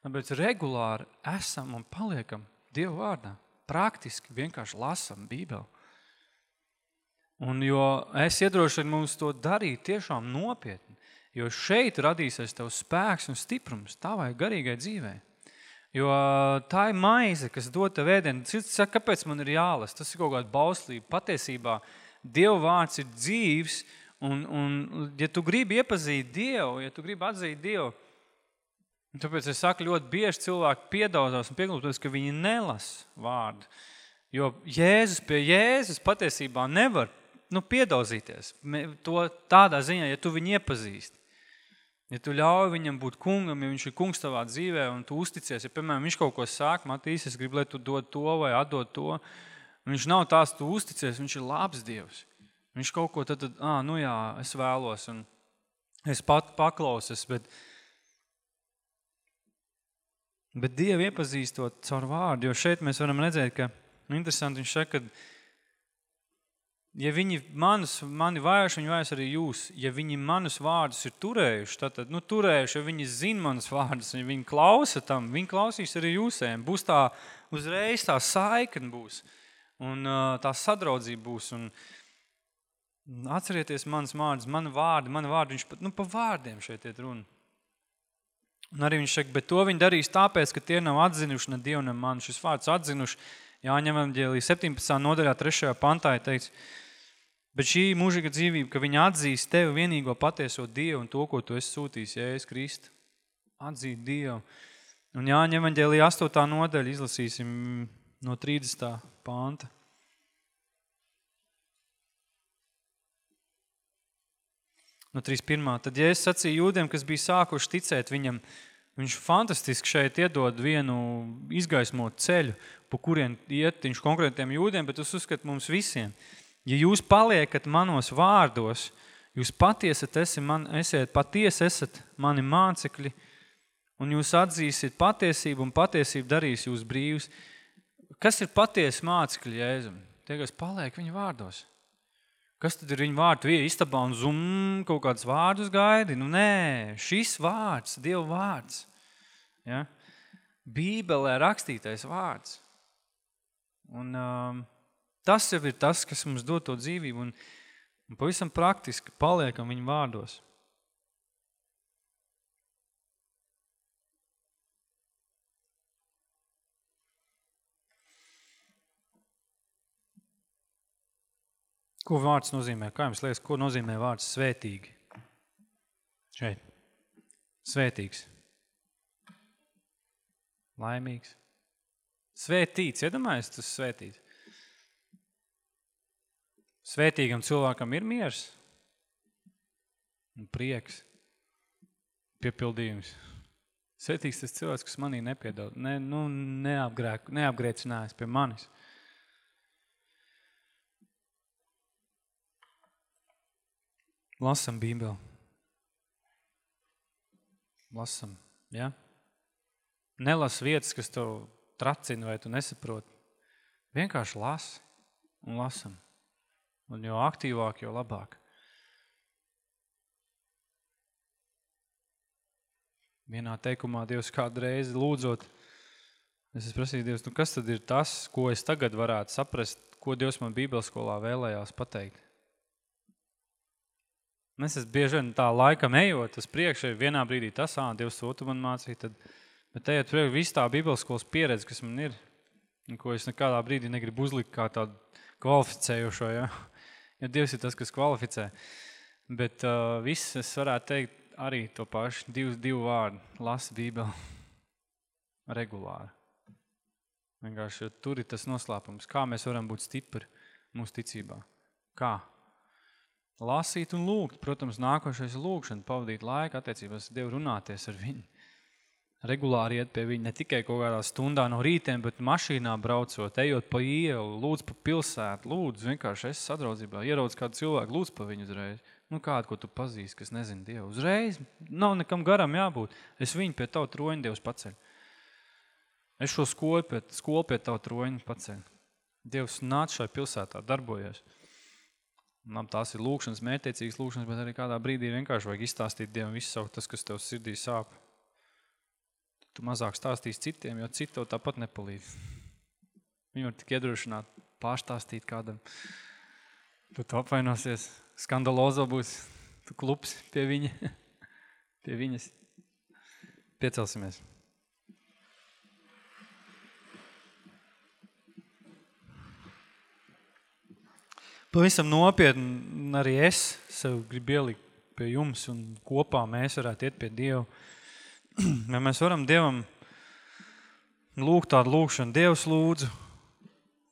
Tāpēc regulāri esam un paliekam Dievu vārdā. Praktiski vienkārši lasam Bībeli. Un jo es iedrošinu mums to darīt tiešām nopietni, jo šeit radīsies tev spēks un stiprums tavai garīgai dzīvei. Jo tā ir maize, kas dod tev ēdienu. Cits saka, kāpēc man ir jālas? Tas ir kaut kāda bauslība. Patiesībā Dieva vārds ir dzīvs, un, un ja tu gribi iepazīt Dievu, ja tu gribi atzīt Dievu, tāpēc es saku, ļoti bieži cilvēki piedaudzās un pieglūtos, ka viņi nelas vārdu. Jo Jēzus pie Jēzus patiesībā nevar nu, piedauzīties. To tādā ziņā, ja tu viņu iepazīsti. Ja tu ļauj viņam būt kungam, ja viņš ir kungs tavā dzīvē un tu uzticies, ja, piemēram, viņš kaut ko sāk, Matīs, es gribu, lai tu dod to vai atdod to, viņš nav tās, tu uzticies, viņš ir labs Dievs. Viņš kaut ko tad, tad ā, nu jā, es vēlos un es pat paklausies, bet, bet Dievu iepazīstot caur vārdu, jo šeit mēs varam redzēt, ka, nu, interesanti, viņš saka, ka Ja viņi manus, mani vairs, viņi vairs arī jūs. Ja viņi manus vārdus ir turējuši, tad, nu, turējuši, ja viņi zina manus vārdus, ja viņi klausa tam, viņi klausīs arī jūsējiem. Būs tā, uzreiz tā saikna būs, un tā sadraudzība būs, un atcerieties manas vārdus, mani vārdi, mani vārdi, viņš pat, nu, pa vārdiem šeit iet runa. Un arī viņš saka, bet to viņi darīs tāpēc, ka tie nav atzinuši ne Dievu, ne mani. Šis vārds atzinuši, Jāņem evaņģēlī 17. nodaļā 3. pantā ir teikts, bet šī mūžīga dzīvība, ka viņa atzīst tevi vienīgo patieso Dievu un to, ko tu esi sūtījis, Jēzus Kristu. Atzīt Dievu. Un Jāņem evaņģēlī 8. nodaļa izlasīsim no 30. panta. No 31. Tad Jēzus sacīja jūdiem, kas bija sākuši ticēt viņam, Viņš fantastiski šeit iedod vienu izgaismot ceļu, pa kurien iet viņš konkrētiem jūdiem, bet es uzskatu mums visiem. Ja jūs paliekat manos vārdos, jūs patiesat esi man, esiet, patiesi esat mani mācekļi, un jūs atzīsiet patiesību, un patiesību darīs jūs brīvs. Kas ir patiesi mācekļi Jēzum? Tie, kas paliek viņa vārdos. Kas tad ir viņa vārdu? Vie istabā un zum kaut kādus vārdus gaidi? Nu nē, šis vārds, Dieva vārds. Ja? Bībelē rakstītais vārds. Un um, tas jau ir tas, kas mums dod to dzīvību un, un pavisam praktiski paliekam viņa vārdos. Ko vārds nozīmē? Kā jums liekas, ko nozīmē vārds svētīgi? Šeit. Svētīgs. Laimīgs. Svētīts, iedomājies, tas svētīts. Svētīgam cilvēkam ir miers un prieks, piepildījums. Svētīgs tas cilvēks, kas manī nepiedod, ne, nu, neapgrēcinājās pie manis. Lasam Bībeli. Lasam, ja? Nelas vietas, kas tev tracina vai tu nesaproti. Vienkārši lasi un lasam. Un jo aktīvāk, jo labāk. Vienā teikumā Dievs kādu reizi lūdzot, es esmu prasīju Dievs, nu kas tad ir tas, ko es tagad varētu saprast, ko Dievs man bībelskolā vēlējās pateikt? Mēs esam bieži vien tā laikam ejot uz priekšu, vienā brīdī tas, ā, Dievs to tu man mācīja, tad, bet ejot priekšu, visu tā bibelskolas pieredze, kas man ir, un ko es nekādā brīdī negribu uzlikt kā tādu kvalificējošo, ja? jo Dievs ir tas, kas kvalificē. Bet uh, viss, es varētu teikt, arī to pašu, divu, divu vārdu, lasa bībeli regulāri. Vienkārši tur ir tas noslēpums, kā mēs varam būt stipri mūsu ticībā. Kā? lasīt un lūgt. Protams, nākošais lūgšana, pavadīt laiku attiecībās Dievu runāties ar viņu. Regulāri iet pie viņa ne tikai kaut kādā stundā no rītiem, bet mašīnā braucot, ejot pa ielu, lūdzu pa pilsētu, lūdzu vienkārši es sadraudzībā, ierodz kādu cilvēku, lūdzu pa viņu uzreiz. Nu kādu, ko tu pazīsti, kas nezina Dievu. Uzreiz nav nekam garam jābūt. Es viņu pie tavu troņu Dievs paceļ. Es šo skolu pie, skolu pie tavu troņu paceļ. Dievs nāc šai pilsētā, darbojies. Labi, tās ir lūkšanas, mērķiecīgas lūkšanas, bet arī kādā brīdī vienkārši vajag izstāstīt Dievam visu savu tas, kas tev sirdī sāp. Tu mazāk stāstīsi citiem, jo citi tev tāpat nepalīdz. Viņi var tik iedrošināt, pārstāstīt kādam. Tu tu apvainosies, skandalozo būs, tu klups pie viņa, pie viņas. Piecelsimies. Pavisam nopietni arī es sev gribu ielikt pie jums un kopā mēs varētu iet pie Dieva. Ja mēs varam Dievam lūgt tādu lūgšanu, Dievs lūdzu,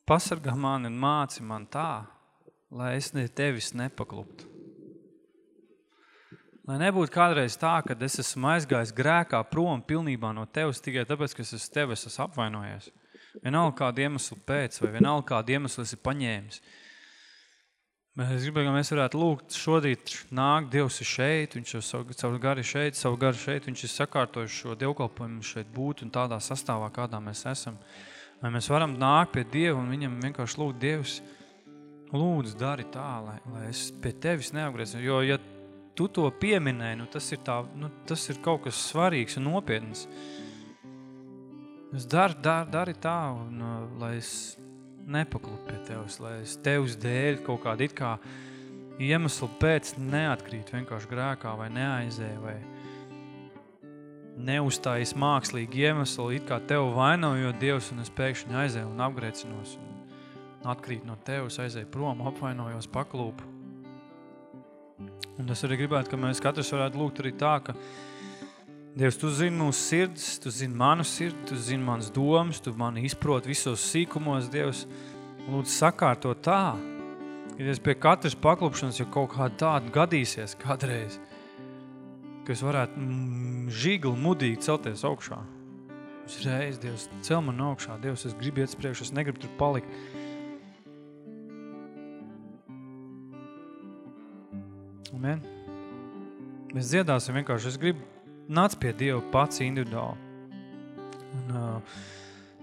pasargā mani un māci man tā, lai es ne tevis nepakluptu. Lai nebūtu kādreiz tā, kad es esmu aizgājis grēkā prom pilnībā no tevis tikai tāpēc, ka es esmu tevis esmu apvainojies. Vienalga kādu iemeslu pēc vai vienalga kādu iemeslu esi paņēmis. Es gribēju, ka mēs varētu lūgt šodīt nāk Dievs ir šeit, viņš ir savu, savu gari šeit, savu gari šeit, viņš ir sakārtojis šo dievkalpojumu šeit būt un tādā sastāvā, kādā mēs esam. Vai mēs varam nākt pie Dieva un viņam vienkārši lūgt Dievs, lūdzu, dari tā, lai, lai es pie tevis neapgriezu. Jo, ja tu to pieminēji, nu, tas, ir tā, nu, tas ir kaut kas svarīgs un nopietns. Es dar, dar, dari tā, un, lai es nepaklut pie Tevs, lai es Tevs dēļ kaut kādu it kā iemeslu pēc neatkrīt vienkārši grēkā vai neaizē vai neuzstājas mākslīgi iemesli, it kā Tev vainojot Dievs un es pēkšņi aizē un apgrēcinos un atkrīt no Tevs, aizē prom, apvainojos, paklūpu. Un es arī gribētu, ka mēs katrs varētu lūgt arī tā, ka Dievs, Tu zini mūsu sirds, Tu zini manu sirdi, Tu zini manas domas, Tu mani izprot visos sīkumos, Dievs. Lūdzu, sakārto tā, ka es pie katras paklupšanas, ja kaut kā tāda gadīsies kādreiz, ka es varētu mm, žigli mudīgi celties augšā. Uzreiz, Dievs, cel man augšā. Dievs, es gribu iet priekš, es negribu tur palikt. Amen. Mēs dziedāsim vienkārši. Es gribu nāc pie Dieva pats individuāli. Un, uh,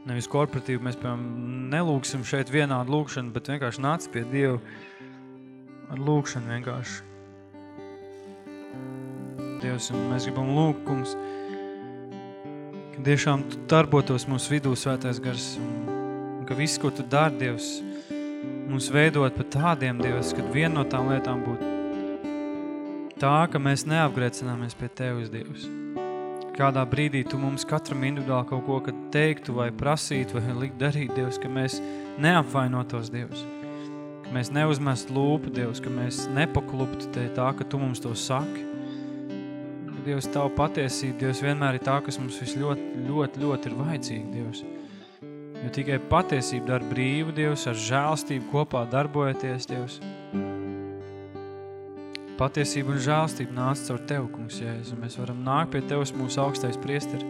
nevis korporatīvi, mēs, piemēram, nelūksim šeit vienādu lūkšanu, bet vienkārši nāc pie Dieva ar lūkšanu vienkārši. Dievs, un mēs gribam lūgt, kungs, ka tiešām tu darbotos mūsu vidū svētais gars, un, un ka viss, ko tu dari, Dievs, mums veidot pa tādiem, Dievs, kad viena no tām lietām būtu tā, ka mēs neapgrecināmies pie Tevis, Dievs. Kādā brīdī Tu mums katram individuāli kaut ko kad teiktu vai prasītu vai likt darīt, Dievs, ka mēs neapvainotos, Dievs. Ka mēs neuzmest lūpu, Dievs, ka mēs nepakluptu te tā, ka Tu mums to saki. Dievs, Tavu patiesība, Dievs, vienmēr ir tā, kas mums viss ļoti, ļoti, ļoti ir vajadzīga, Dievs. Jo tikai patiesība dar brīvu, Dievs, ar žēlstību kopā darbojoties, Dievs. Dievs patiesība un žēlstība nāca caur Tev, kungs, Jēzus, un mēs varam nākt pie Tevs mūsu augstais priesteri,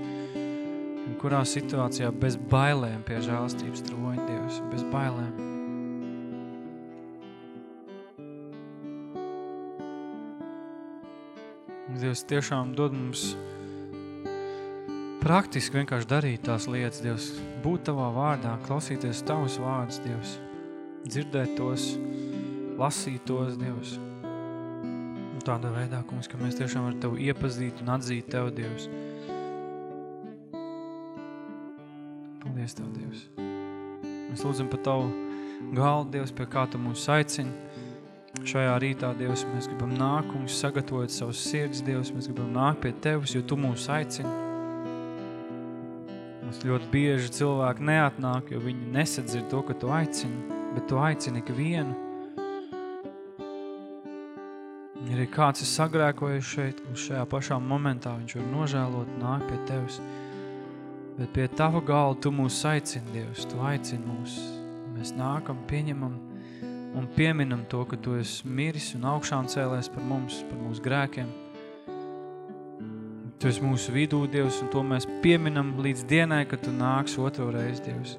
kurā situācijā bez bailēm pie žēlstības troņa, Dievs, bez bailēm. Dievs tiešām dod mums praktiski vienkārši darīt tās lietas, Dievs, būt Tavā vārdā, klausīties Tavus vārdus, Dievs, dzirdēt tos, lasīt tos, Dievs, tādā veidā, kungs, ka mēs tiešām ar Tevu iepazīt un atzīt Tev, Dievs. Paldies Tev, Dievs. Mēs lūdzam par Tavu galdu, Dievs, pie kā Tu mūs aicini. Šajā rītā, Dievs, mēs gribam nākt, kungs, sagatavot savus sirds, Dievs, mēs gribam nākt pie Tevis, jo Tu mūs aicini. Mums ļoti bieži cilvēki neatnāk, jo viņi nesadzir to, ka Tu aicini, bet Tu aicini ikvienu. Arī kāds ir sagrēkojies šeit, un šajā pašā momentā viņš var nožēlot, nāk pie Tevis. Bet pie Tava galda Tu mūs aicini, Dievs, Tu aicini mūs. Mēs nākam, pieņemam un pieminam to, ka Tu esi miris un augšām cēlēs par mums, par mūsu grēkiem. Tu esi mūsu vidū, Dievs, un to mēs pieminam līdz dienai, kad Tu nāks otro reizi, Dievs.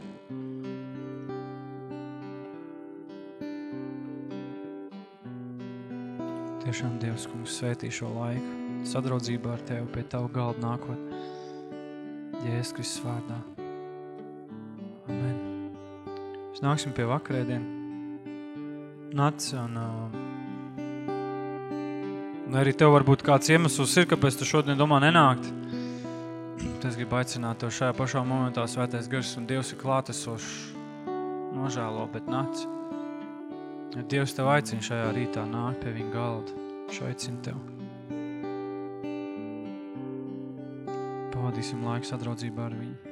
Tiešām, Dievs, kungs, svētī šo laiku, sadraudzībā ar Tevi pie Tavu galdu nākot. Jēzus Kristus vārdā. Amen. Mēs nāksim pie vakarēdien. Nāc un... Uh, un arī tev varbūt kāds iemesls ir, kāpēc tu šodien domā nenākt. Es gribu aicināt tev šajā pašā momentā svētais gars un Dievs ir klātesošs. Nožēlo, bet nāc. Dievs tev aicina šajā rītā nāk pie viņa galda. Viņš aicina tev. Pavadīsim laiku sadraudzībā ar viņu.